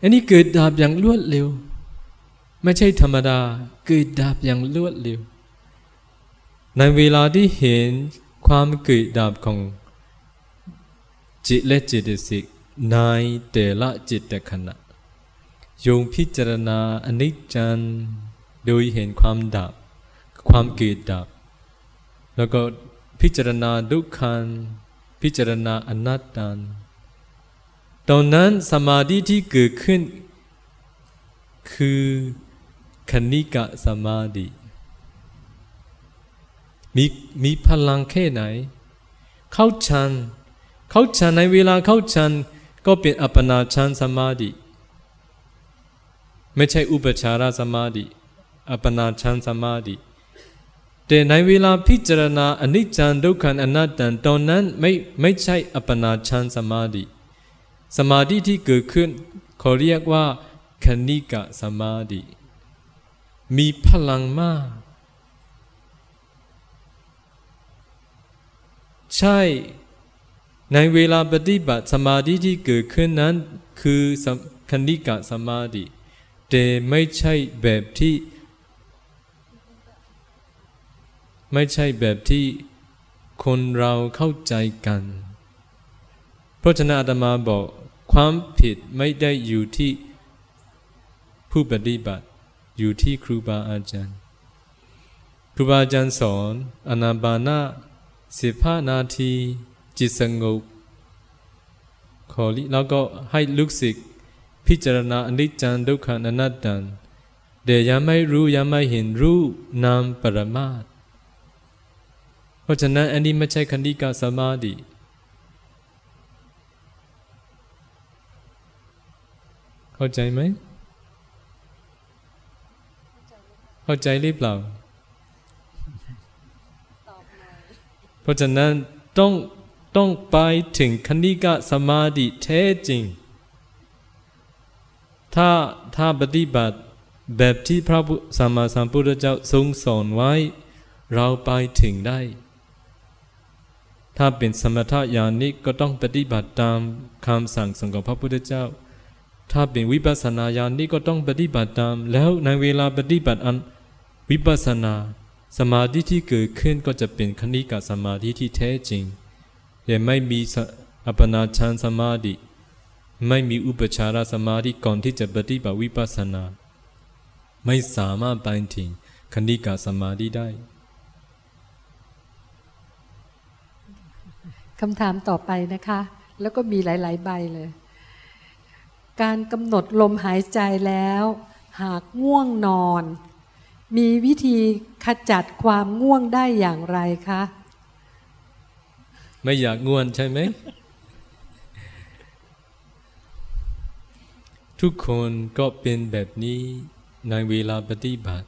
อันนี้เกิดดับอย่างรวดเร็ว ไม่ใช่ธรรมดาเกิดดับอย่างรวดเร็ว ในเวลาที่เห็นความเกิดดับของ จิตและจิตสิกในแต่ละจิตขณะยงพิจารณาอนิจจันโดยเห็นความดับ ความเกิดดับ แล้วก็พิจารณาดุขันพิจารณาอนัตตันตอนนั้นสมาธิที่เกิดขึ้น คือคณิกะสมาธิมีมีพลังแค่ไหน เข้าชัน เข้าชันในเวลาเข้าชันก็เป็นอัปปนาชันสมาธิไม่ใช่อุปชารสมาธิอัปปนาชันสมาธิแต่ในเวลาพิจารณาอนิจจังทุกขันอนัตตันตอนนั้นไม่ไม่ใช่อัปปนาชันสมาธิสมาธิที่เกิดขึ้นเขาเรียกว่าคณิกะสมาธิมีพลังมาก ใช่ ในเวลาปฏิบัติสมาธิที่เกิดขึ้นนั้น คือคณิกะสมาธิแต่ไม่ใช่แบบที่ ไม่ใช่แบบที่คนเราเข้าใจกันเพราะฉะนั้นอาตมาบอกความผิดไม่ได้อยู่ที่ผู้ปฏิบัติอยู่ที่ครูบาอาจารย์ ครูบาอาจารย์สอนอนาบานาสิบห้านาที จิตสงบขอแล้วก็ให้ลูกศิษย์พิจารณาอนิจจังทุกขังอนัตตังเดี๋ยวยังไม่รู้ยังไม่เห็นรู้นามปรมาตเพราะฉะนั้นอันนี้ไม่ใช่คันธิกาสมาธิเข้าใจไหมเข้าใจหรือเปล่าเพราะฉะนั้นต้อง ต้องไปถึงคณิกะสมาธิแท้จริง ถ้าถ้าปฏิบัติแบบที่พระสัมมาสัมพุทธเจ้าทรงสอนไว้ เราไปถึงได้ ถ้าเป็นสมถะญาณิก็ต้องปฏิบัติตามคำสั่งของพระพุทธเจ้า ถ้าเป็นวิปัสสนาญาณิก็ต้องปฏิบัติตาม แล้วในเวลาปฏิบัติอันวิปัสสนา สมาธิที่เกิดขึ้นก็จะเป็นคณิกะสมาธิที่แท้จริง ยังไม่มีอัปนาชานสมาธิไม่มีอุปชารสมาธิก่อนที่จะปฏิบัติวิปัสสนา ไม่สามารถไปถึงคณิกาสมาธิได้คำถามต่อไปนะคะ แล้วก็มีหลาย ๆ ใบเลย การกำหนดลมหายใจแล้ว หากง่วงนอน มีวิธีขจัดความง่วงได้อย่างไรคะ ไม่อยากง่วนใช่ไหม ทุกคนก็เป็นแบบนี้ในเวลาปฏิบัติ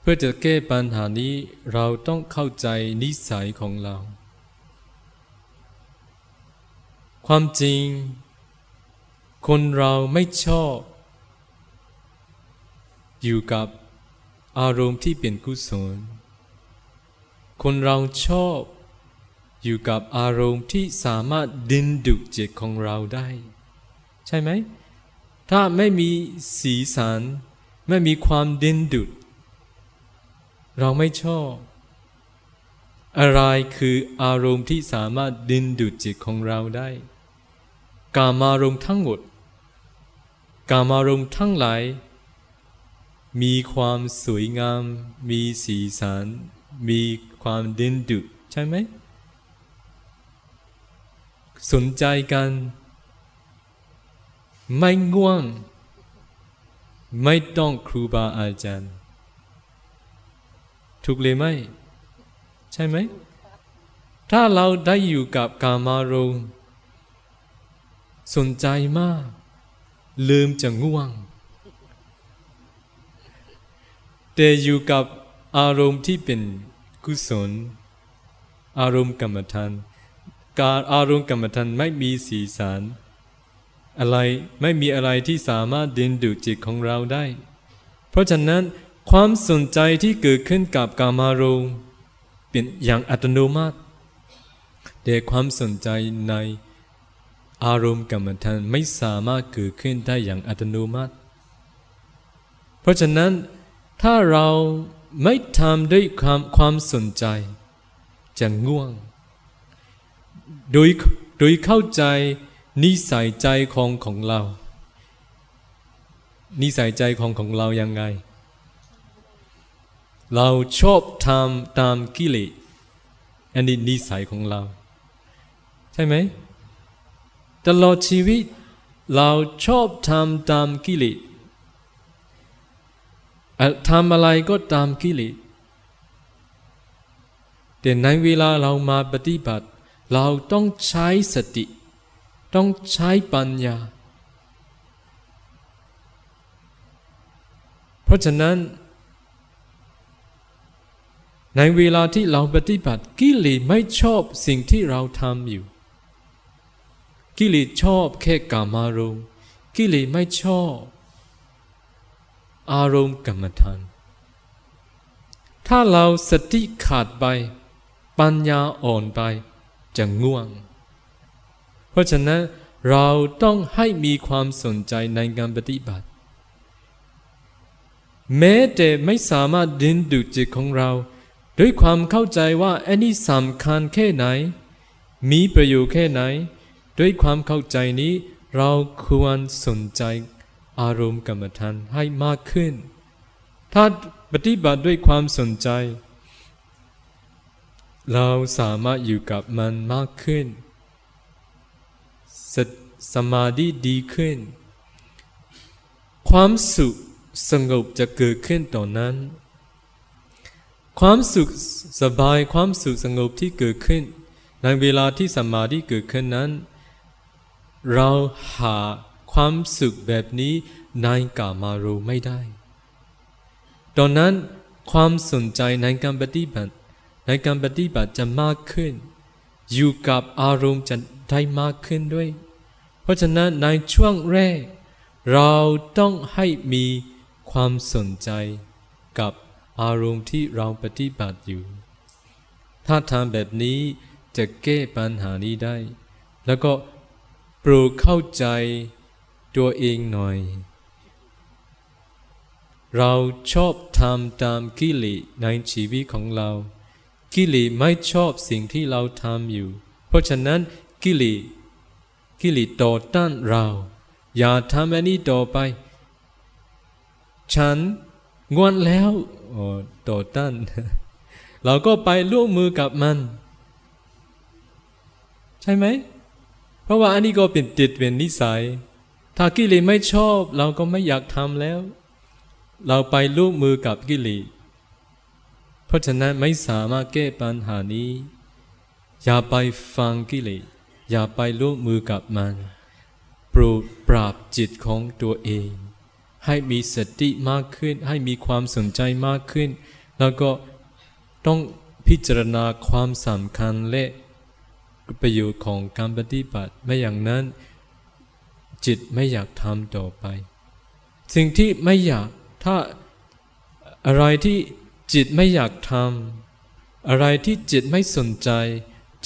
เพื่อจะแก้ปัญหานี้เราต้องเข้าใจนิสัยของเรา ความจริง คนเราไม่ชอบ อยู่กับอารมณ์ที่เป็นกุศล คนเราชอบ อยู่กับอารมณ์ที่สามารถดินดุจิตของเราได้ ใช่ไหม ถ้าไม่มีสีสัน ไม่มีความดินดุดเราไม่ชอบ อะไรคืออารมณ์ที่สามารถดินดุดจิตของเราได้ กามารมณ์ทั้งหมด กามารมณ์ทั้งหลาย มีความสวยงาม มีสีสัน มีความดินดุใช่ไหม สนใจกัน ไม่ง่วง ไม่ต้องครูบาอาจารย์ ถูกเลยไหม ใช่ไหม ถ้าเราได้อยู่กับกามารมสนใจมาก ลืมจะง่วง แต่อยู่กับอารมณ์ที่เป็นกุศล อารมณ์กรรมฐาน การอารมณ์กรรมฐานไม่มีสีสันอะไรไม่มีอะไรที่สามารถดึงดูดจิตของเราได้ เพราะฉะนั้นความสนใจที่เกิดขึ้นกับกามารมณ์เป็นอย่างอัตโนมัติ แต่ความสนใจในอารมณ์กรรมฐานไม่สามารถเกิดขึ้นได้อย่างอัตโนมัติ เพราะฉะนั้นถ้าเราไม่ทำด้วยความความสนใจจะง่วง โดยโดยเข้าใจนิสัยใจของของเรา นิสัยใจของของเรายังไง เราชอบทำตามกิเลสอันนี้นิสัยของเรา ใช่ไหมตลอดชีวิต เราชอบทำตามกิเลสทำอะไรก็ตามกิเลสแต่ในเวลาเรามาปฏิบัติ เราต้องใช้สติ ต้องใช้ปัญญา เพราะฉะนั้น ในเวลาที่เราปฏิบัติกิเลสไม่ชอบสิ่งที่เราทำอยู่ กิเลสชอบแค่กามารมณ์กิเลสไม่ชอบ อารมณ์กรรมฐาน ถ้าเราสติขาดไป ปัญญาอ่อนไป จะง่วง เพราะฉะนั้นเราต้องให้มีความสนใจในการปฏิบัติ แม้แต่ไม่สามารถดึงดูดจิตของเรา ด้วยความเข้าใจว่าอันนี้สำคัญแค่ไหน มีประโยชน์แค่ไหน ด้วยความเข้าใจนี้เราควรสนใจอารมณ์กรรมฐานให้มากขึ้น ถ้าปฏิบัติด้วยความสนใจ เราสามารถอยู่กับมันมากขึ้น สสมาธิดีขึ้น ความสุขสงบจะเกิดขึ้นตอนนั้น ความสุขสบายความสุขสงบที่เกิดขึ้น ในเวลาที่สมาธิเกิดขึ้นนั้น เราหาความสุขแบบนี้ในกามารูไม่ได้ ตอนนั้นความสนใจในการปฏิบัติ ในการปฏิบัติจะมากขึ้น อยู่กับอารมณ์จะได้มากขึ้นด้วย เพราะฉะนั้นในช่วงแรก เราต้องให้มีความสนใจกับอารมณ์ที่เราปฏิบัติอยู่ ถ้าทำแบบนี้จะแก้ปัญหานี้ได้ แล้วก็โปรดเข้าใจตัวเองหน่อย เราชอบทำตามกิเลสในชีวิตของเรา กิเลสไม่ชอบสิ่งที่เราทำอยู่ เพราะฉะนั้นกิเลสกิเลสต่อต้านเรา อย่าทำอันนี้ต่อไป ฉันงวนแล้วต่อต้านเราก็ไปร่วมมือกับมัน ใช่ไหม เพราะว่าอันนี้ก็เป็นติดเป็นนิสัย ถ้ากิเลสไม่ชอบ เราก็ไม่อยากทำแล้ว เราไปลูกมือกับกิเลส ราะฉะนั้นไม่สามารถแก้ปัญหานี้ อย่าไปฟังกิเลสอย่าไปลูกมือกับมันปรูดปราบจิตของตัวเอง ให้มีสติมากขึ้น ให้มีความสนใจมากขึ้น แล้วก็ต้องพิจารณาความสำคัญและประโยชน์ของการปฏิบัติไม่อย่างนั้น จิตไม่อยากทำต่อไป สิ่งที่ไม่อยากถ้าอะไรที่ จิตไม่อยากทำอะไรที่จิตไม่สนใจ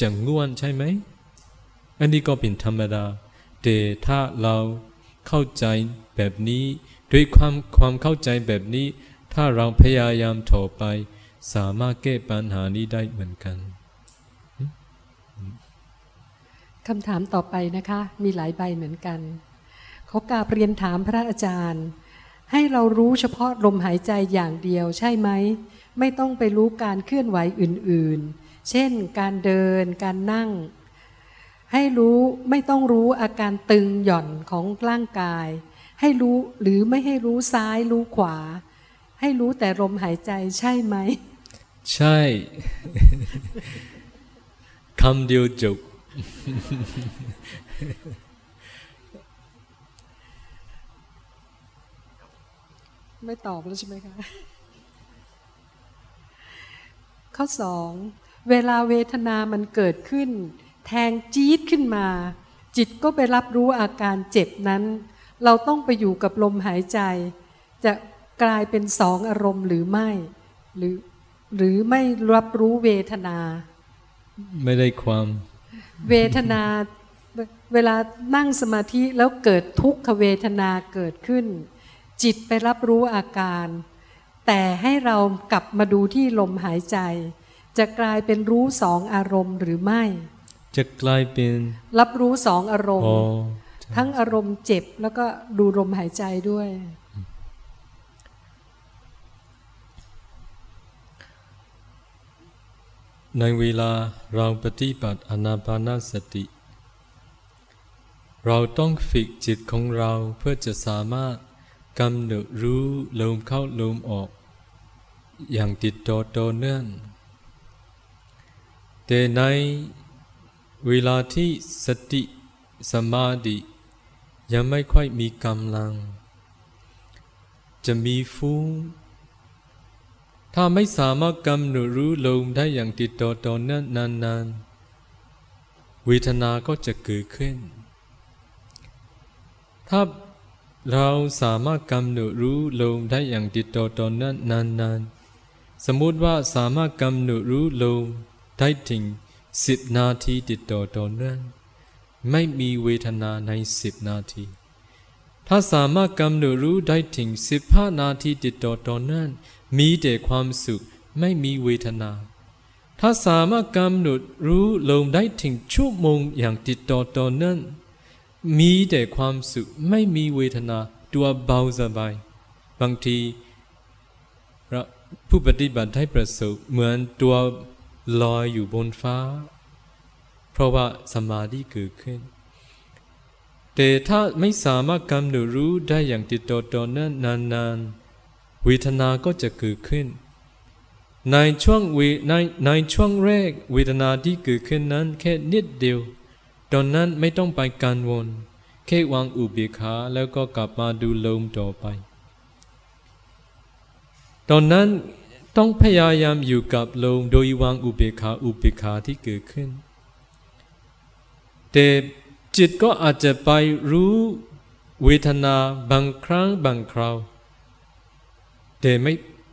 จะง่วนใช่ไหม อันนี้ก็เป็นธรรมดา แต่ถ้าเราเข้าใจแบบนี้ ด้วยความความเข้าใจแบบนี้ ถ้าเราพยายามต่อไป สามารถแก้ปัญหานี้ได้เหมือนกันคำถามต่อไปนะคะ มีหลายใบเหมือนกันเขากาเรียนถามพระอาจารย์ ให้เรารู้เฉพาะลมหายใจอย่างเดียวใช่ไหม ไม่ต้องไปรู้การเคลื่อนไหวอื่นๆ เช่น การเดิน การนั่ง ให้รู้ไม่ต้องรู้อาการตึงหย่อนของร่างกาย ให้รู้หรือไม่ให้รู้ซ้ายรู้ขวา ให้รู้แต่ลมหายใจใช่ไหม ใช่คำเดียวจบไม่ตอบแล้วใช่ไหมคะ ข้อสองเวลาเวทนามันเกิดขึ้น แทงจี๊ดขึ้นมา จิตก็ไปรับรู้อาการเจ็บนั้น เราต้องไปอยู่กับลมหายใจ จะกลายเป็นสองอารมณ์หรือไม่ หรือหรือไม่รับรู้เวทนา ไม่ได้ความ เวทนาเวเวลานั่งสมาธิแล้วเกิดทุกขเวทนาเกิดขึ้น จิตไปรับรู้อาการ แต่ให้เรากลับมาดูที่ลมหายใจ จะกลายเป็นรู้สองอารมณ์หรือไม่ จะกลายเป็น รับรู้สองอารมอ๋ณ์อทั้งอารมณ์เจ็บแล้วก็ดูลมหายใจด้วย ในเวลาเราปฏิบัติอนาปานสติ เราต้องฝึกจิตของเราเพื่อจะสามารถกำหนดรู้ลมเข้าลมออก อย่างติดต่อต่อเนื่อง แต่ในเวลาที่สติสมาธิยังไม่ค่อยมีกำลัง จะมีฟุ้ง ถ้าไม่สามารถกำหนดรู้ลมได้อย่างติดต่อต่อเนื่องนานๆเวทนาก็จะเกิดขึ้น ถ้าเราสามารถกำหนดรู้ลมได้อย่างติดต่อต่อเนื่องนานๆ สมมติว่าสามารถกำหนดรู้ลมได้ถึงสิบนาทีติดต่อต่อเนื่องไม่มีเวทนาในสิบนาที ถ้าสามารถกำหนดรู้ได้ถึงสิบห้านาทีติดต่อต่อเนื่องมีแต่ความสุขไม่มีเวทนา ถ้าสามารถกำหนดรู้ลมได้ถึงชั่วโมงอย่างติดต่อต่อเนื่องมีแต่ความสุขไม่มีเวทนาตัวเบาสบาย บางที ผู้ปฏิบัติได้ประสบเหมือนตัวลอยอยู่บนฟ้า เพราะว่าสมาธิเกิดขึ้น แต่ถ้าไม่สามารถกำหนดรู้ได้อย่างติดต่อต่อเนื่องนานๆเวทนาก็จะเกิดขึ้น ในช่วงวในในช่วงแรกเวทนาที่เกิดขึ้นนั้นแค่นิดเดียว ตอนนั้นไม่ต้องไปกังวลแค่วางอุเบกขาแล้วก็กลับมาดูลมต่อไป ตอนนั้นต้องพยายามอยู่กับลมโดยวางอุเบกขาอุเบกขาที่เกิดขึ้น แต่จิตก็อาจจะไปรู้เวทนาบางครั้งบางคราว แต่ไม่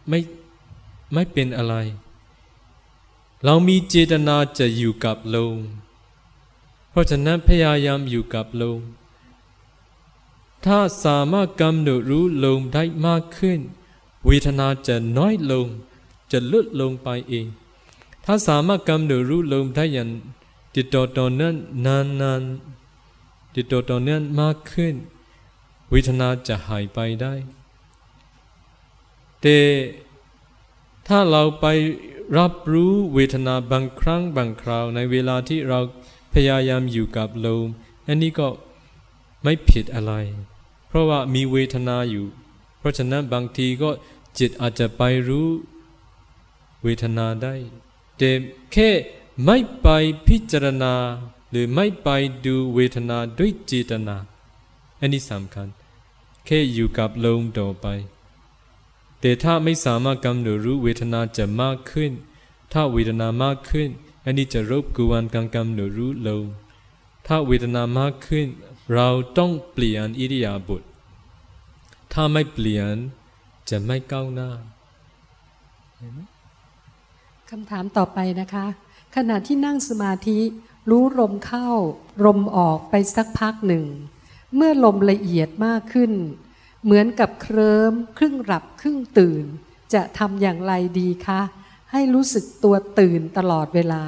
ไม่ไม่เป็นอะไร เรามีเจตนาจะอยู่กับลมเพราะฉะนั้นพยายามอยู่กับลมถ้าสามารถกำหนดรู้ลมได้มากขึ้น เวทนาจะน้อยลง จะลดลงไปเอง ถ้าสามารถกำหนดรู้ลมได้อย่างติดต่อต่อเนื่องนานๆติดต่อต่อเนื่องมากขึ้น เวทนาจะหายไปได้ แต่ถ้าเราไปรับรู้เวทนาบางครั้งบางคราวในเวลาที่เราพยายามอยู่กับลมอันนี้ก็ไม่ผิดอะไร เพราะว่ามีเวทนาอยู่ เพราะฉะนั้นบางทีก็จิตอาจจะไปรู้เวทนาได้แต่แค่ไม่ไปพิจารณา หรือไม่ไปดูเวทนาด้วยเจตนา อันนี้สำคัญ แค่อยู่กับลมต่อไป แต่ถ้าไม่สามารถกำหนดรู้เวทนาจะมากขึ้น ถ้าเวทนามากขึ้น อันนี้จะรบกวนการกำหนดรู้ลมถ้าเวทนามากขึ้น เราต้องเปลี่ยนอิริยาบถ ถ้าไม่เปลี่ยนจะไม่ก้าวหน้าคำถามต่อไปนะคะ ขณะที่นั่งสมาธิ รู้ลมเข้า ลมออกไปสักพักหนึ่ง เมื่อลมละเอียดมากขึ้น เหมือนกับเคลิ้มครึ่งหลับครึ่งตื่น จะทำอย่างไรดีคะ ให้รู้สึกตัวตื่นตลอดเวลา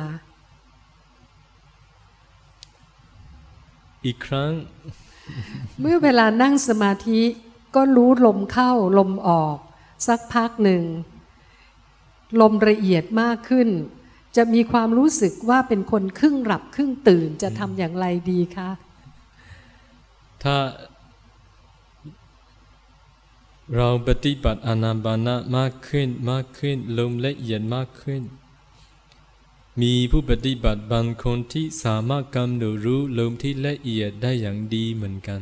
อีกครั้ง เมื่อเวลานั่งสมาธิ ก็รู้ลมเข้าลมออก สักพักหนึ่ง ลมละเอียดมากขึ้น จะมีความรู้สึกว่าเป็นคนครึ่งหลับครึ่งตื่นจะทำอย่างไรดีคะถ้าเราปฏิบัติอนาปานะมากขึ้นมากขึ้น ลมละเอียดมากขึ้น มีผู้ปฏิบัติบางคนที่สามารถกำหนดรู้ลมที่ละเอียดได้อย่างดีเหมือนกัน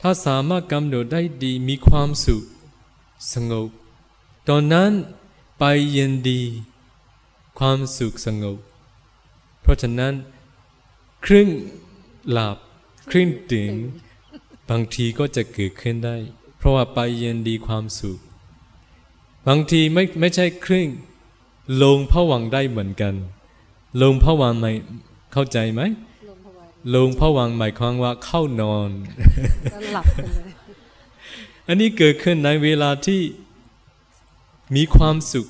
ถ้าสามารถกำหนดได้ดีมีความสุข สงบ ตอนนั้นไปเย็นดี ความสุขสงบ เพราะฉะนั้น ครึ่งหลับ ครึ่งตื่นบางทีก็จะเกิดขึ้นได้ เพราะว่าไปเย็นดีความสุข บางทีไม่ไม่ใช่ครึ่ง ลงผวังได้เหมือนกัน ลงผวังไหมเข้าใจไหม ลงผวังค์หมายความว่าเข้านอนก็หลับไปเลยอันนี้เกิดขึ้นในเวลาที่มีความสุข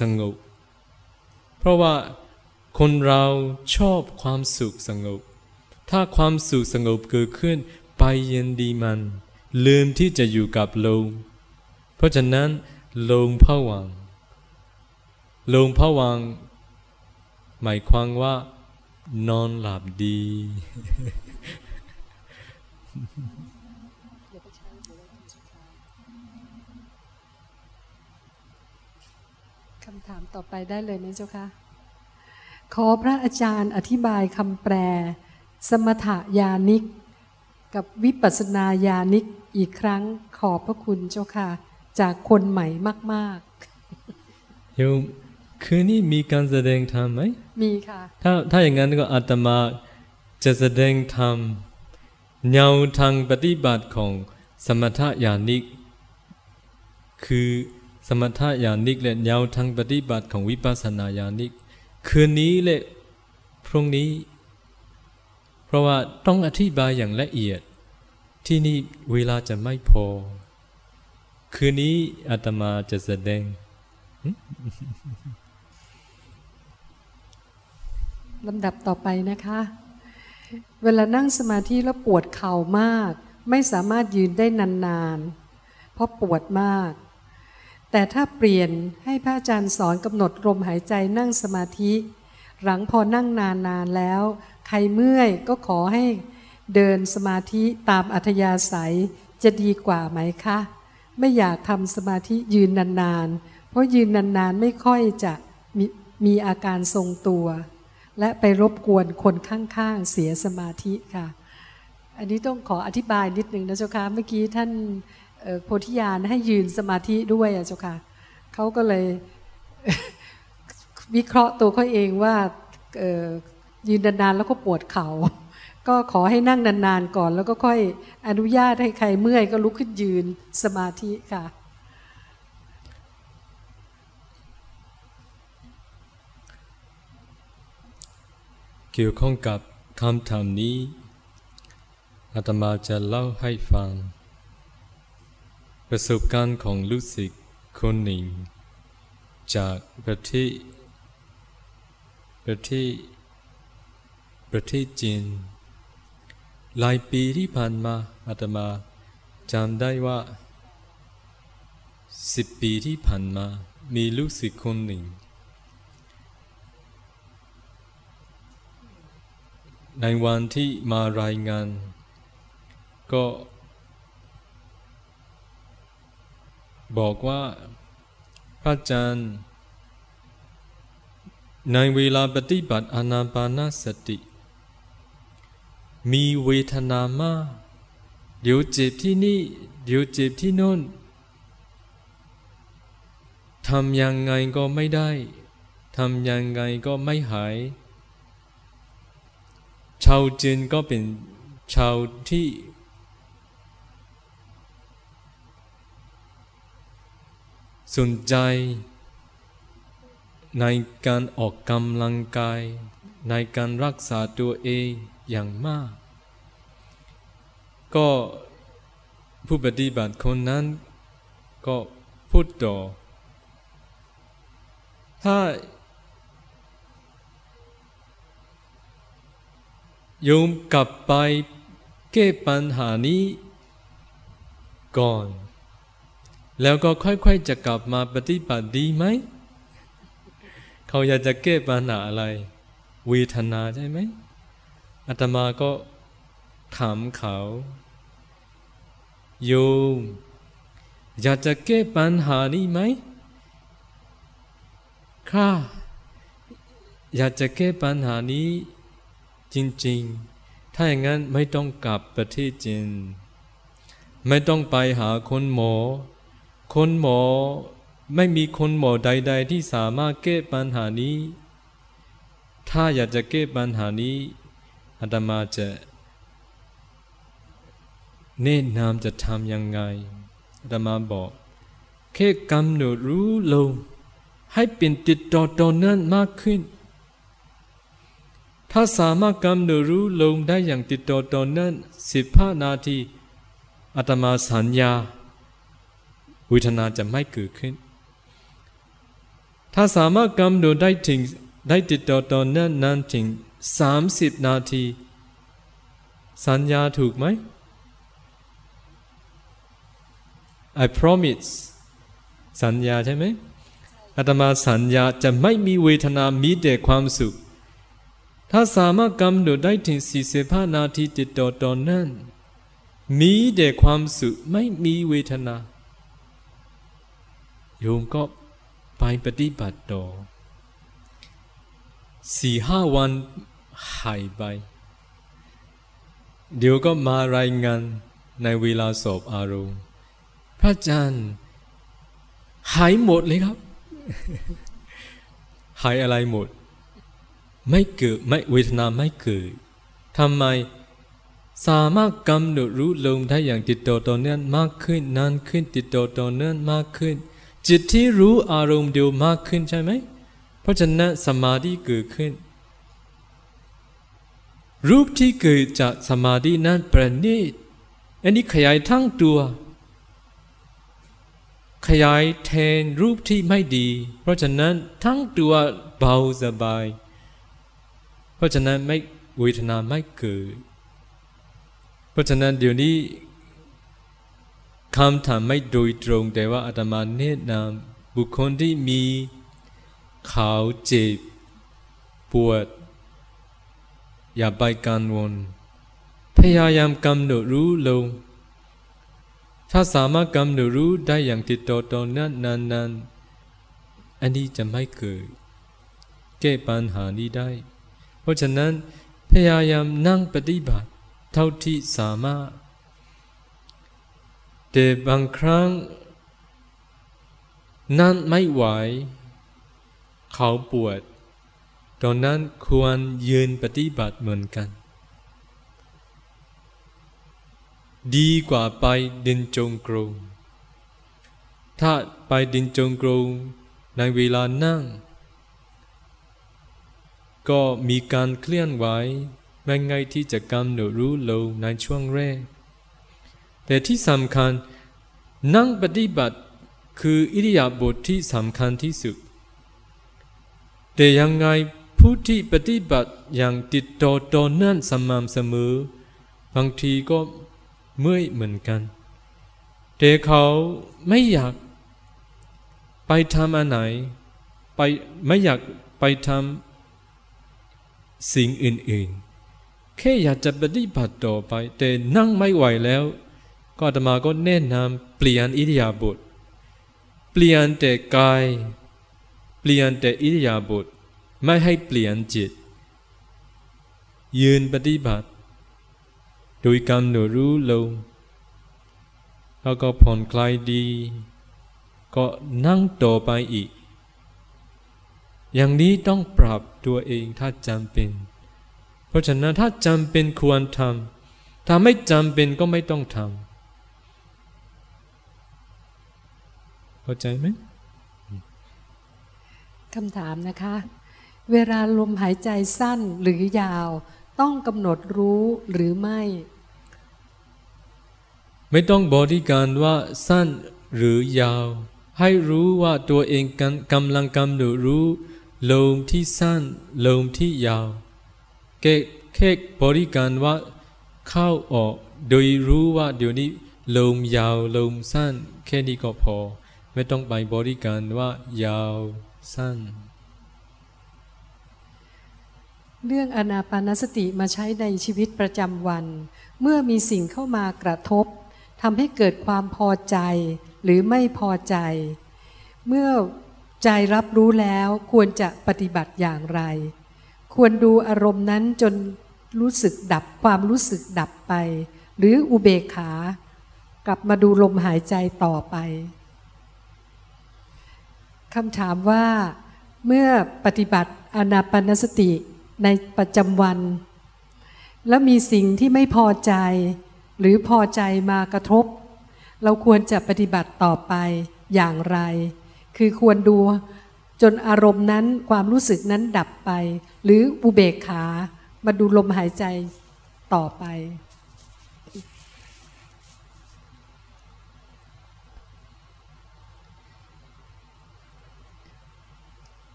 สงบ เพราะว่าคนเราชอบความสุขสงบ ถ้าความสุขสงบเกิดขึ้นไปเย็นดีมัน ลืมที่จะอยู่กับลมเพราะฉะนั้นลงผวังค์ลงผวังค์หมายความว่า นอนหลับดี คำถามต่อไปได้เลยไหมเจ้าคะขอพระอาจารย์อธิบายคำแปล สมถยานิก กับวิปัสสนาญาณิกอีกครั้งขอบพระคุณเจ้าค่ะ จากคนใหม่มากโยมคืนนี้มีการแสดงธรรมไหมๆ มีค่ะ ถ้าถ้าอย่างนั้นก็อาตมาจะแสดงธรรมแนวทางปฏิบัติของสมถะญาณิก คือสมถะญาณิกและแนวทางปฏิบัติของวิปัสสนาญาณิก คืนนี้และพรุ่งนี้ เพราะว่าต้องอธิบายอย่างละเอียด ที่นี่เวลาจะไม่พอ คืนนี้อาตมาจะแสดง ลำดับต่อไปนะคะ เวลานั่งสมาธิแล้วปวดเข่ามาก ไม่สามารถยืนได้นานๆ เพราะปวดมาก แต่ถ้าเปลี่ยนให้พระอาจารย์สอนกำหนดลมหายใจนั่งสมาธิ หลังพอนั่งนานๆแล้ว ใครเมื่อยก็ขอให้เดินสมาธิตามอัธยาศัยจะดีกว่าไหมคะ ไม่อยากทำสมาธิยืนนานๆ เพราะยืนนานๆ ไม่ค่อยจะมีมีอาการทรงตัว และไปรบกวนคนข้างๆเสียสมาธิค่ะ อันนี้ต้องขออธิบายนิดนึงนะเจ้าค่ะเมื่อกี้ท่านโพธิญาณให้ยืนสมาธิด้วยอะเจ้าค่ะเขาก็เลยวิเคราะห์ตัวเขาเองว่ายืนนานๆแล้วก็ปวดเขา่าก็ขอให้นั่งนานๆก่อน แล้วก็ค่อยอนุญาตให้ใครเมื่อยก็ลุกขึ้นยืนสมาธิค่ะ เกี่ยวข้องกับคำถามนี้อาตมาจะเล่าให้ฟัง ประสบการณ์ของลูกศิษย์คนหนึ่ง จากประเทศประเทศประเทศจีนหลายปีที่ผ่านมาอาตมาจำได้ว่าสิบปีที่ผ่านมามีลูกศิษย์คนหนึ่ง ในวันที่มารายงาน ก็ บอกว่า พระอาจารย์ในเวลาปฏิบัติอนาปานาสติ มีเวทนามากเดี๋ยวเจ็บที่นี่ เดี๋ยวเจ็บที่โน่นทำยังไงก็ไม่ได้ทำยังไงก็ไม่หาย ชาวจีนก็เป็นชาวที่ สนใจ ในการออกกำลังกาย ในการรักษาตัวเองอย่างมาก ก็ผู้ปฏิบัติคนนั้น ก็พูดต่อถ้า โยมกลับไปแก้ปัญหานี้ก่อน แล้วก็ค่อยๆจะกลับมาปฏิบัติดีไหม เขาอยากจะแก้ปัญหาอะไรเวทนาใช่ไหมอาตมาก็ถามเขา โยม อยากจะแก้ปัญหานี้ไหมค่ะอยากจะแก้ปัญหานี้ จริง ๆ ถ้าอย่างนั้นไม่ต้องกลับประเทศจีน ไม่ต้องไปหาคนหมอ คนหมอไม่มีคนหมอใด ๆ ที่สามารถแก้ปัญหานี้ ถ้าอยากจะแก้ปัญหานี้อาตมาจะแนะนำจะทำยังไงอาตมาบอกแค่กำหนดรู้ลงให้เป็นติดต่อตอเนื่องมากขึ้น ถ้าสามารถกำหนดรู้ลงได้อย่างติดต่อตอเนื่องสิบห้านาทีอาตมาสัญญาเวทนาจะไม่เกิดขึ้น ถ้าสามารถกำหนดได้ถึงได้ติดต่อตอเนื่องนานถึงสามสิบนาที สัญญาถูกไหม I promise สัญญาใช่ไหมอาตมาสัญญาจะไม่มีเวทนามีแต่ความสุข ถ้าสามารถกำหนดได้ถึงสี่สิบห้านาทีติดต่อตอเนื่องมีแต่ความสุขไม่มีเวทนาโยมก็ไปปฏิบัติต่อสี่ห้าวันหายไป เดี๋ยวก็มารายงานในเวลาสอบอารมณ์พระอาจารย์หายหมดเลยครับ หายอะไรหมด ไม่เกิดไม่เวทนาไม่เกิดทำไมสามารถกำหนดรู้ลงได้อย่างติดต่อต่อเนื่องมากขึ้นนานขึ้นติดต่อต่อเนื่องมากขึ้น จิตที่รู้อารมณ์เดียวมากขึ้นใช่ไหม เพราะฉะนั้นสมาธิเกิดขึ้น รูปที่เกิดจากสมาธินั้นประณีตอันนี้ขยายทั้งตัว ขยายแทนรูปที่ไม่ดี เพราะฉะนั้นทั้งตัวเบาสบาย เพราะฉะนั้นไม่เวทนาไม่เกิด เพราะฉะนั้นเดี๋ยวนี้คำถามไม่โดยตรง แต่ว่าอาตมาแนะนำบุคคลที่มีขาวเจ็บปวด อย่าไปกังวลพยายามกำหนดรู้ลง ถ้าสามารถกำหนดรู้ได้อย่างติดต่อต่อเนื่องนานๆอันนี้จะไม่เกิดแก้ปัญหานี้ได้ เพราะฉะนั้นพยายามนั่งปฏิบัติ เท่าที่สามารถ แต่บางครั้ง นั่นไม่ไหว เขาปวด ตอนนั้นควรยืนปฏิบัติเหมือนกัน ดีกว่าไปดินจงกรมถ้าไปดินจงกรมในเวลานั่ง ก็มีการเคลื่อนไหวไม่ง่ายที่จะกำหนดรู้ลงในช่วงแรก แต่ที่สำคัญนั่งปฏิบัติคืออิริยาบถทที่สำคัญที่สุด แต่ยังไงผู้ที่ปฏิบัติอย่างติดต่อต่อเนื่องสม่ำเสมอ บางทีก็เมื่อยเหมือนกัน แต่เขาไม่อยาก ไปทำอันไหนไปไม่อยากไปทำ สิ่งอื่นๆ แค่อยากจะปฏิบัติต่อไป แต่นั่งไม่ไหวแล้ว ก็อาตมาก็แนะนำเปลี่ยนอิริยาบถเปลี่ยนแต่กาย เปลี่ยนแต่อิริยาบถไม่ให้เปลี่ยนจิต ยืนปฏิบัติ โดยกำหนดรู้ลงแล้วก็ผ่อนคลายดี ก็นั่งต่อไปอีก อย่างนี้ต้องปรับตัวเองถ้าจำเป็นราะฉะนั้นถ้าจำเป็นควรทำถ้าไม่จำเป็นก็ไม่ต้องทำเข้าใจไหมคำถามนะคะ เวลาลมหายใจสั้นหรือยาว ต้องกำหนดรู้หรือไม่ ไม่ต้องบริการว่าสั้นหรือยาว ให้รู้ว่าตัวเองกำลังกำหนดรู้ ลมที่สั้น ลมที่ยาวแค่แค่บริการว่าเข้าออก โดยรู้ว่าเดี๋ยวนี้ลมยาวลมสั้น แค่นี้ก็พอ ไม่ต้องไปบริการว่ายาวสั้น เรื่องอนาปานสติมาใช้ในชีวิตประจำวัน เมื่อมีสิ่งเข้ามากระทบทำให้เกิดความพอใจหรือไม่พอใจ เมื่อ ใจรับรู้แล้วควรจะปฏิบัติอย่างไร ควรดูอารมณ์นั้นจนรู้สึกดับความรู้สึกดับไป หรืออุเบกขา กลับมาดูลมหายใจต่อไปคำถามว่า เมื่อปฏิบัติอนาปนสติในประจำวัน แล้วมีสิ่งที่ไม่พอใจ หรือพอใจมากระทบ เราควรจะปฏิบัติต่อไปอย่างไร คือควรดูจนอารมณ์นั้นความรู้สึกนั้นดับไป หรืออุเบกขามาดูลมหายใจต่อไป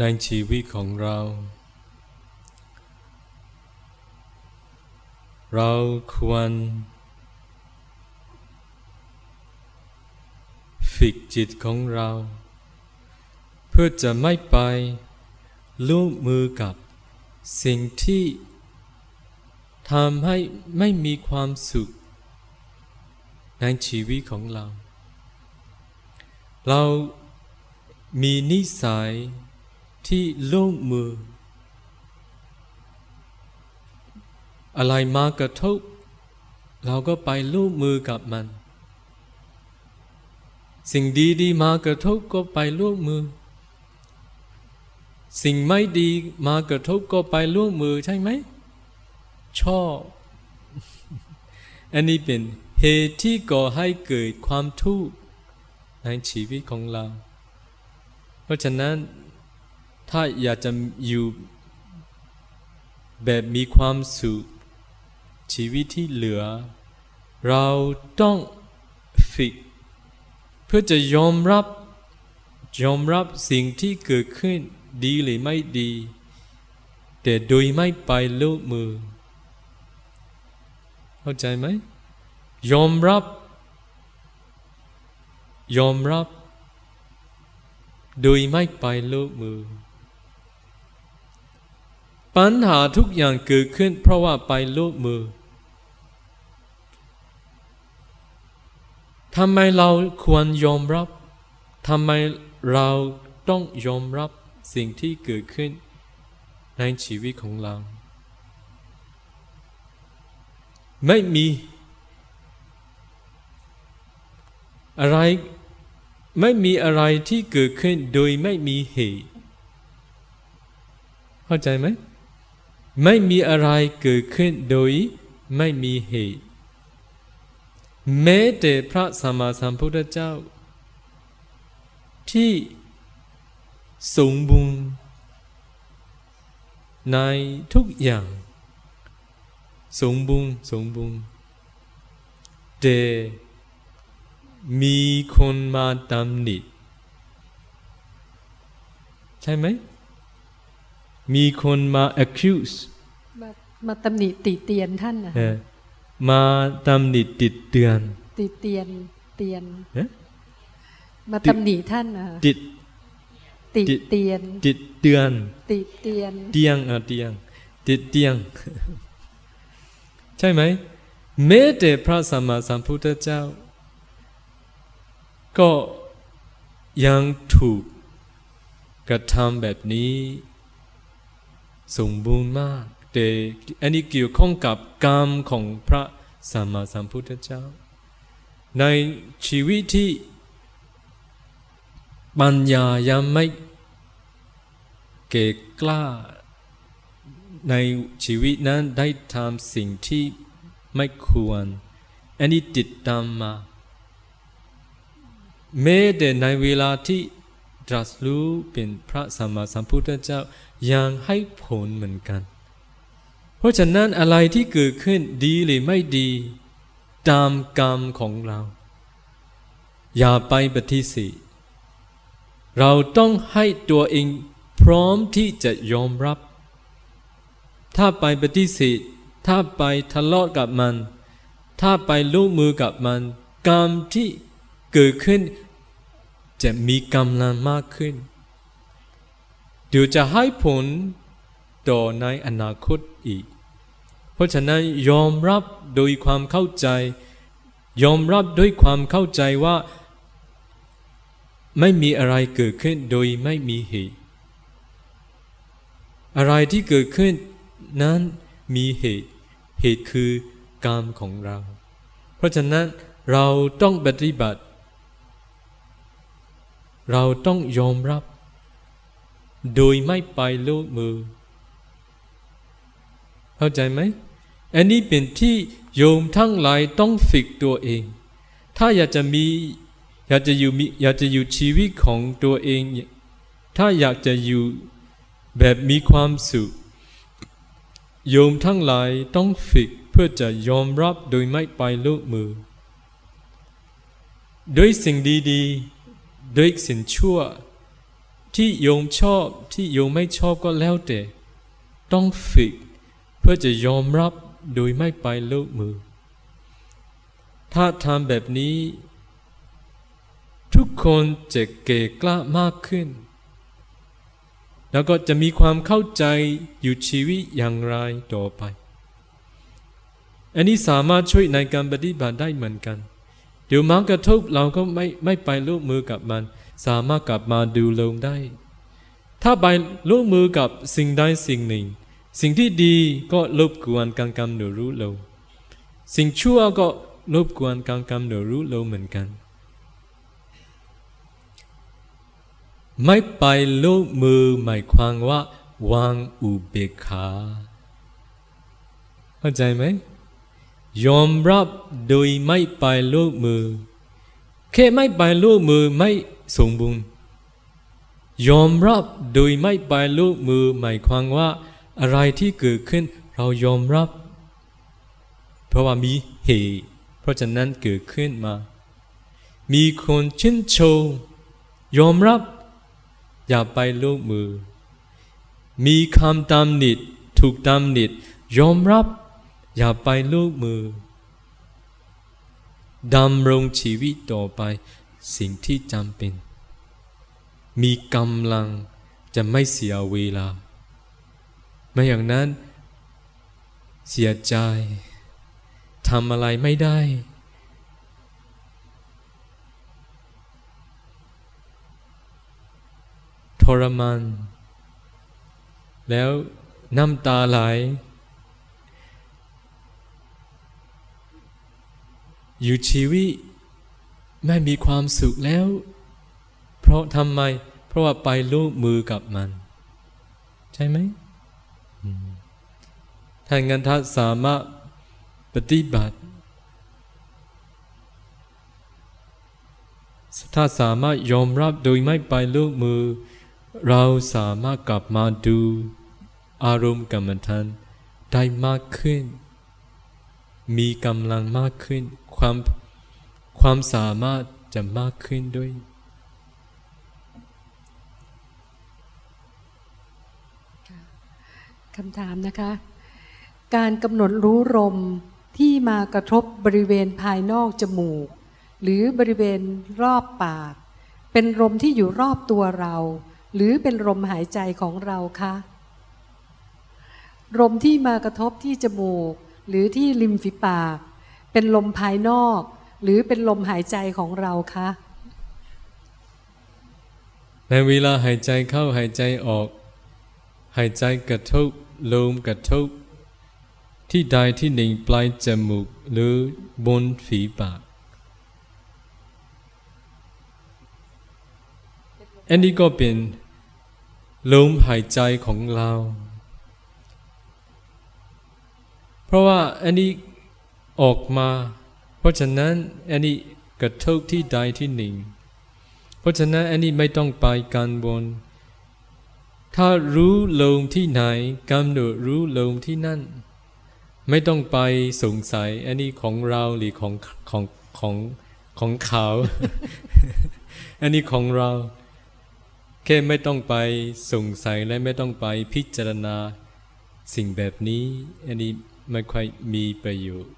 ในชีวิตของเรา เราควร ฝึกจิตของเรา เพื่อจะไม่ไปร่วมมือกับสิ่งที่ทำให้ไม่มีความสุข ในชีวิตของเรา เรามีนิสัยที่ลงมือ อะไรมากระทบ เราก็ไปร่วมมือกับมัน สิ่งดีดีมากระทบก็ไปร่วมมือ สิ่งไม่ดีมากระทบก็ไปร่วมมือใช่ไหม ชอบ อันนี้เป็นเหตุที่ก่อให้เกิดความทุกข์ในชีวิตของเรา เพราะฉะนั้นถ้าอยากจะอยู่แบบมีความสุขชีวิตที่เหลือ เราต้องฝึก เพื่อจะยอมรับ ยอมรับสิ่งที่เกิดขึ้นดีหรือไม่ดี แต่โดยไม่ไปลุกมือ เข้าใจไหม ยอมรับ ยอมรับ โดยไม่ไปลุกมือ ปัญหาทุกอย่างเกิดขึ้นเพราะว่าไปลุกมือ ทำไมเราควรยอมรับทำไมเราต้องยอมรับสิ่งที่เกิดขึ้นในชีวิตของเรา ไม่มี อะไรไม่มีอะไรที่เกิดขึ้นโดยไม่มีเหตุ เข้าใจไหม ไม่มีอะไรเกิดขึ้นโดยไม่มีเหตุ แม้แต่พระสัมมาสัมพุทธเจ้า ที่สมบูรณ์ในทุกอย่างสมบูรณ์สมบูรณ์แต่มีคนมาตำหนิใช่ไหม มีคนมา accuse มามาตำหนิติเตียนท่านนะเออ มาตำหนิติดเตือน ติเตียนเตียนเอ๊ะมาตำหนิท่านนะติดติติเตียน ติดเตือน ติเตียน เตียงอะเตียง ติดเตียง ใช่ไหมแม้แต่พระสัมมาสัมพุทธเจ้า ก็ยังถูกกระทำแบบนี้ สมบูรณ์มาก แต่อันนี้เกี่ยวข้องกับกรรมของพระสัมมาสัมพุทธเจ้า ในชีวิตที่ปัญญายังไม่เก่กล้า ในชีวิตนั้นได้ทำสิ่งที่ไม่ควร อันนี้ติดตามมาแม้แต่ในเวลาที่ตรัสรู้เป็นพระสัมมาสัมพุทธเจ้ายังให้ผลเหมือนกัน ราะฉะนั้นอะไรที่เกิดขึ้นดีหรือไม่ดี ตามกรรมของเรา อย่าไปปฏิเสธเราต้องให้ตัวเองพร้อมที่จะยอมรับ ถ้าไปปฏิเสธถ้าไปทะเลาะกับมัน ถ้าไปลูกมือกับมัน กรรมที่เกิดขึ้น จะมีกำลังมากขึ้น เดี๋ยวจะให้ผลต่อในอนาคตอีก เพราะฉะนั้นยอมรับโดยความเข้าใจ ยอมรับด้วยความเข้าใจว่า ไม่มีอะไรเกิดขึ้นโดยไม่มีเหตุ อะไรที่เกิดขึ้นนั้นมีเหตุ เหตุคือกรรมของเรา เพราะฉะนั้นเราต้องปฏิบัติ เราต้องยอมรับ โดยไม่ไปโลกมือ เข้าใจไหม อันนี้เป็นที่โยมทั้งหลายต้องฝึกตัวเอง ถ้าอยากจะมี อยากจะอยู่อยากจะอยู่ชีวิตของตัวเอง ถ้าอยากจะอยู่แบบมีความสุข โยมทั้งหลายต้องฝึกเพื่อจะยอมรับโดยไม่ไปลุกมือ ด้วยสิ่งดีๆ ด้วยสิ่งชั่ว ที่โยมชอบที่โยมไม่ชอบก็แล้วแต่ ต้องฝึกเพื่อจะยอมรับ โดยไม่ไปลุกมือ ถ้าทำแบบนี้ ทุกคนจะเก่กล้ามากขึ้น แล้วก็จะมีความเข้าใจอยู่ชีวิตอย่างไรต่อไป อันนี้สามารถช่วยในการปฏิบัติได้เหมือนกัน เดี๋ยวมันกระทบเราก็ไม่ไม่ไปลูกมือกับมัน สามารถกลับมาดูลงได้ ถ้าไปลูกมือกับสิ่งใดสิ่งหนึ่ง สิ่งที่ดีก็ลบกวนการกำหนดรู้ลงสิ่งชั่วก็ลบกวนการกำหนดรู้ลงเหมือนกัน ไม่ไปลูกมือหมายความว่าวางอุเบกขาเข้าใจไหมยอมรับโดยไม่ไปลูกมือ แค่ไม่ไปลูกมือไม่สมบูรณ์ยอมรับโดยไม่ไปลูกมือหมายความว่า อะไรที่เกิดขึ้นเรายอมรับ เพราะว่ามีเหตุเพราะฉะนั้นเกิดขึ้นมา มีคนชื่นชมยอมรับ อย่าไปลูกมือ มีคำตำหนิถูกตำหนิยอมรับ อย่าไปลูกมือดำรงชีวิตต่อไป สิ่งที่จำเป็น มีกำลังจะไม่เสียเวลา ไม่อย่างนั้นเสียใจทำอะไรไม่ได้ ทรมานแล้วน้ำตาไหล อยู่ชีวิตไม่มีความสุขแล้ว เพราะทำไม เพราะว่าไปลูบมือกับมัน ใช่ไหม ถ้างั้นถ้าสามารถปฏิบัติ ถ้าสามารถยอมรับโดยไม่ไปลูบมือ เราสามารถกลับมาดูอารมณ์กรรมฐานได้มากขึ้น มีกำลังมากขึ้น ความความสามารถจะมากขึ้นด้วย คำถามนะคะ การกำหนดรู้ลมที่มากระทบบริเวณภายนอกจมูก หรือบริเวณรอบปาก เป็นลมที่อยู่รอบตัวเรา หรือเป็นลมหายใจของเราคะลมที่มากระทบที่จมูก หรือที่ริมฝีปาก เป็นลมภายนอก หรือเป็นลมหายใจของเราคะในเวลาหายใจเข้าหายใจออก หายใจกระทบ ลมกระทบ ที่ใดที่หนึ่งปลายจมูกหรือบนฝีปาก อันนี้ก็เป็นลมหายใจของเรา เพราะว่าอันนี้ออกมา เพราะฉะนั้นอันนี้กระทบที่ใดที่หนึ่ง เพราะฉะนั้นอันนี้ไม่ต้องไปการบน ถ้ารู้ลมที่ไหนกำหนดรู้ลมที่นั่น ไม่ต้องไปสงสัยอันนี้ของเราหรือของของของของเขาอันนี้ของเรา แค่ไม่ต้องไปสงสัยและไม่ต้องไปพิจารณาสิ่งแบบนี้ อันนี้ไม่ค่อยมีประโยชน์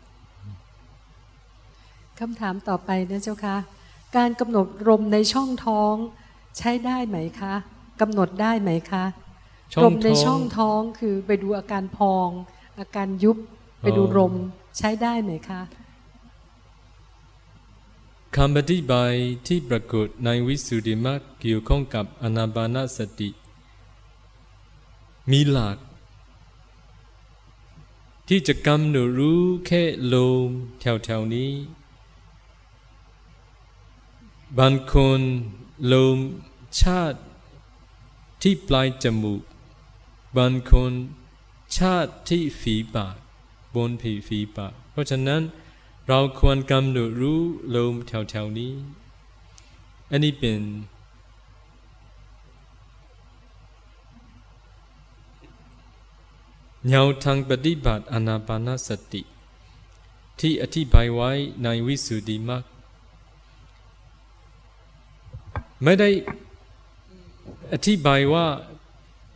คำถามต่อไปนะเจ้าคะการกำหนดลมในช่องท้องใช้ได้ไหมคะ กำหนดได้ไหมคะลมในช่องท้องคือไปดูอาการพอง อาการยุบไปดูลมใช้ได้ไหมคะคำปฏิบัติที่ปรากฏในวิสุทธิมรรคเกี่ยวข้องกับอนาบานาสติ มีหลัก ที่จะกำหนดรู้แค่ลมแถวๆนี้ บางคนลมชาติ ที่ปลายจมูก บางคนชาติที่ฝีปาก บนผีฝีปาก เพราะฉะนั้นเราควรกำหนดรู้ลมแถวๆนี้ อันนี้เป็นแนวทางปฏิบัติอนาปานสติ ที่อธิบายไว้ในวิสุทธิมรรคไม่ได้ อธิบายว่า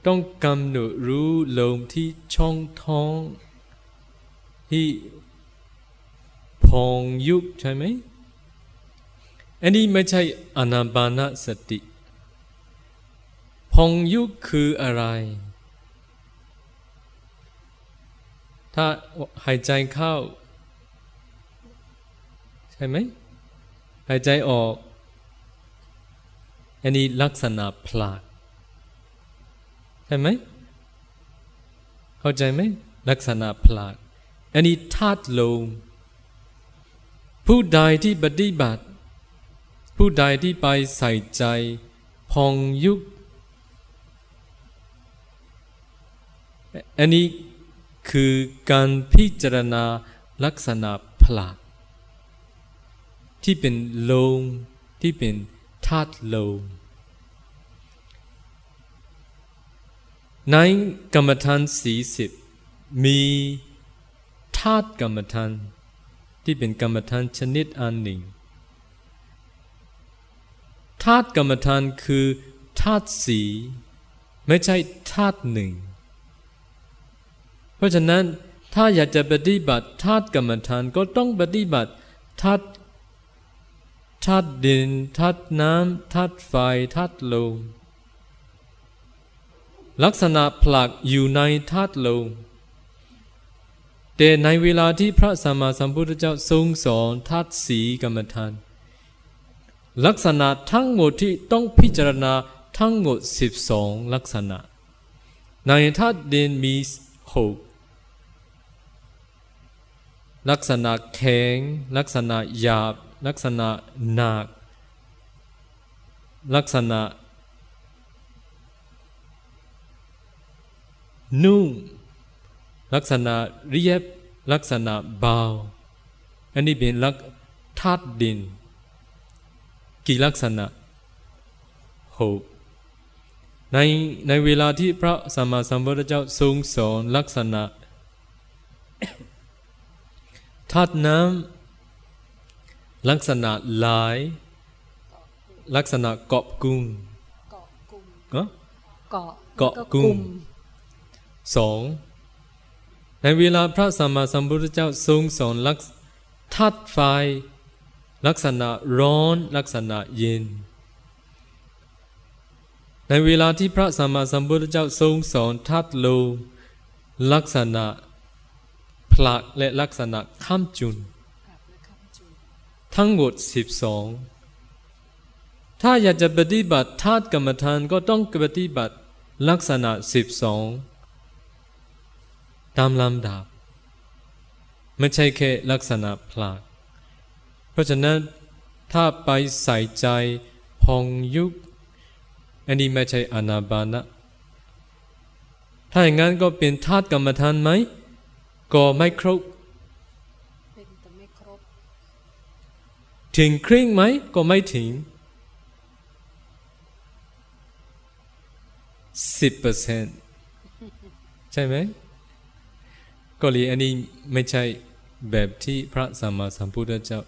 ต้องกำหนดรู้ลมที่ช่องท้อง ที่พองยุบใช่ไหมอันนี้ไม่ใช่อนาบานสติ พองยุบคืออะไร ถ้าหายใจเข้า ใช่ไหมหายใจออก อันนี้ลักษณะพลากใช่ไหมเข้าใจไหมลักษณะพลากอันนี้ธาตุลมผู้ใดที่ปฏิบัติ ผู้ใดที่ไปใส่ใจพองยุบอันนี้คือการพิจารณาลักษณะพลากที่เป็นลมที่เป็น ธาตุลมในกรรมฐานสี่สิบมีธาตุกรรมฐานที่เป็นกรรมฐานชนิดอันหนึ่งธาตุกรรมฐานคือธาตุสีไม่ใช่ธาตุหนึ่ง เพราะฉะนั้นถ้าอยากจะปฏิบัติธาตุกรรมฐานก็ต้องปฏิบัติธาตุ ธาตุดินธาตุน้ำธาตุไฟธาตุลมลักษณะผลักอยู่ในธาตุลมแต่ในเวลาที่พระสัมมาสัมพุทธเจ้าทรงสอนธาตุสีกรรมฐาน ลักษณะทั้งหมดที่ต้องพิจารณาทั้งหมดสิบสองลักษณะ ในธาตุดินมีหกลักษณะแข็งลักษณะหยาบ ลักษณะหนัก ลักษณะ นุ่ม ลักษณะเรียบ ลักษณะเบา อันนี้เป็นลักธาตุดิน กี่ลักษณะหกในในเวลาที่พระสัมมาสัมพุทธเจ้าทรงสอนลักษณะธาตุน้ำ ลักษณะลาย ลักษณะเกาะกุ้งเกาะกุ้งเกาะเกาะกุ้งสองในเวลาพระสัมมาสัมพุทธเจ้าทรงสอนลักธาตุไฟ ลักษณะร้อนลักษณะเย็น ในเวลาที่พระสัมมาสัมพุทธเจ้าทรงสอนธาตุลมลักษณะพลักและลักษณะข้ามจุน ทั้งหมดสิบสองถ้าอยากจะปฏิบัติธาตุกรรมฐานก็ต้องปฏิบัติลักษณะสิบสองตามลำดับ ไม่ใช่แค่ลักษณะพลากเพราะฉะนั้นถ้าไปใส่ใจพองยุบอันนี้ไม่ใช่อนาบานะ ถ้าอย่างนั้นก็เป็นธาตุกรรมฐานไหม ก็ไม่ครบ ถึงครึ่งไหมก็ไม่ถึงสิบเปอร์เซ็นต์ใช่ไหมก็เลยอันนี้ไม่ใช่แบบที่พระสัมมาสัมพุทธเจ้า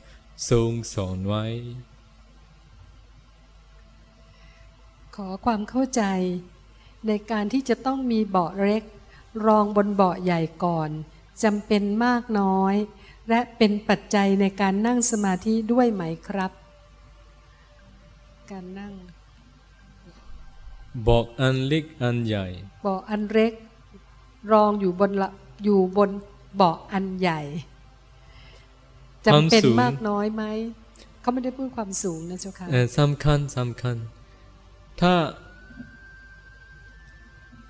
ทรงสอนไว้ ขอความเข้าใจในการที่จะต้องมีเบาะเล็ก รองบนเบาะใหญ่ก่อนจำเป็นมากน้อย และเป็นปัจจัยในการนั่งสมาธิด้วยไหมครับ การนั่ง บอกอันเล็กอันใหญ่ บอกอันเล็ก รองอยู่บนละอยู่บนเบาะอันใหญ่จำเป็นมากน้อยไหม เขาไม่ได้พูดความสูงนะเจ้าค่ะสำคัญสำคัญ ถ้า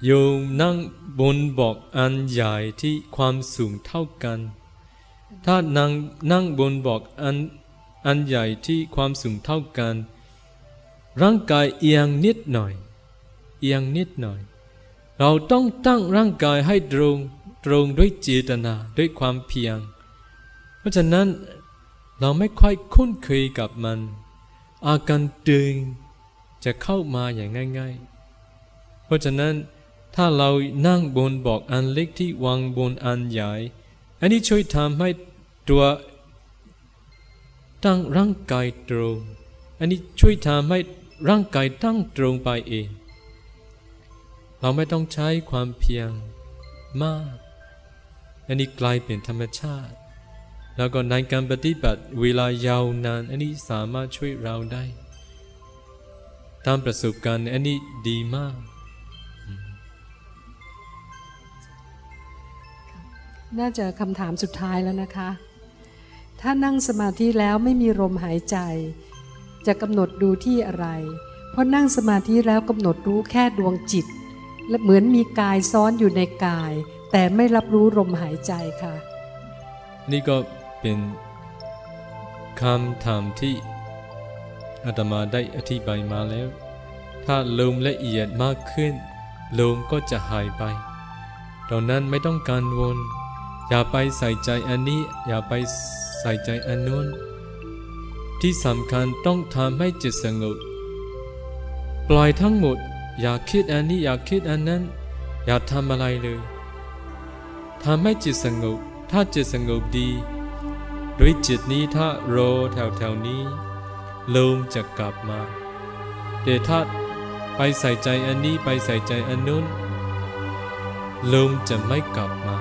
โยมนั่งบนบอกอันใหญ่ที่ความสูงเท่ากัน ถ้านั่งนั่งบนบอกอันอันใหญ่ที่ความสูงเท่ากัน ร่างกายเอียงนิดหน่อย เอียงนิดหน่อย เราต้องตั้งร่างกายให้ตรงตรงด้วยเจตนาด้วยความเพียรเพราะฉะนั้นเราไม่ค่อยคุ้นเคยกับมัน อาการตึงจะเข้ามาอย่างง่าย ๆ เพราะฉะนั้นถ้าเรานั่งบนบอกอันเล็กที่วางบนอันใหญ่ อันนี้ช่วยทำให้ ตัวตั้งร่างกายตรง อันนี้ช่วยทำให้ร่างกายตั้งตรงไปเอง เราไม่ต้องใช้ความเพียรมาก อันนี้กลายเป็นธรรมชาติ แล้วก็ในการปฏิบัติเวลายาวนาน อันนี้สามารถช่วยเราได้ ตามประสบการณ์อันนี้ดีมาก น่าจะคำถามสุดท้ายแล้วนะคะ ถ้านั่งสมาธิแล้วไม่มีลมหายใจ จะกำหนดดูที่อะไร เพราะนั่งสมาธิแล้วกำหนดรู้แค่ดวงจิต และเหมือนมีกายซ้อนอยู่ในกาย แต่ไม่รับรู้ลมหายใจค่ะ นี่ก็เป็นคำถามที่อาตมาได้อธิบายมาแล้ว ถ้าลมละเอียดมากขึ้นลมก็จะหายไปดังนั้นไม่ต้องการวน อย่าไปใส่ใจอันนี้ อย่าไปใส่ใจอันนู้น ที่สำคัญต้องทำให้จิตสงบ ปล่อยทั้งหมด อย่าคิดอันนี้อย่าคิดอันนั้น อย่าทำอะไรเลยทำให้จิตสงบ ถ้าจิตสงบดีด้วยจิตนี้ถ้ารอแถวๆนี้ลมจะกลับมาแต่ถ้าไปใส่ใจอันนี้ไปใส่ใจอันนู้นลมจะไม่กลับมา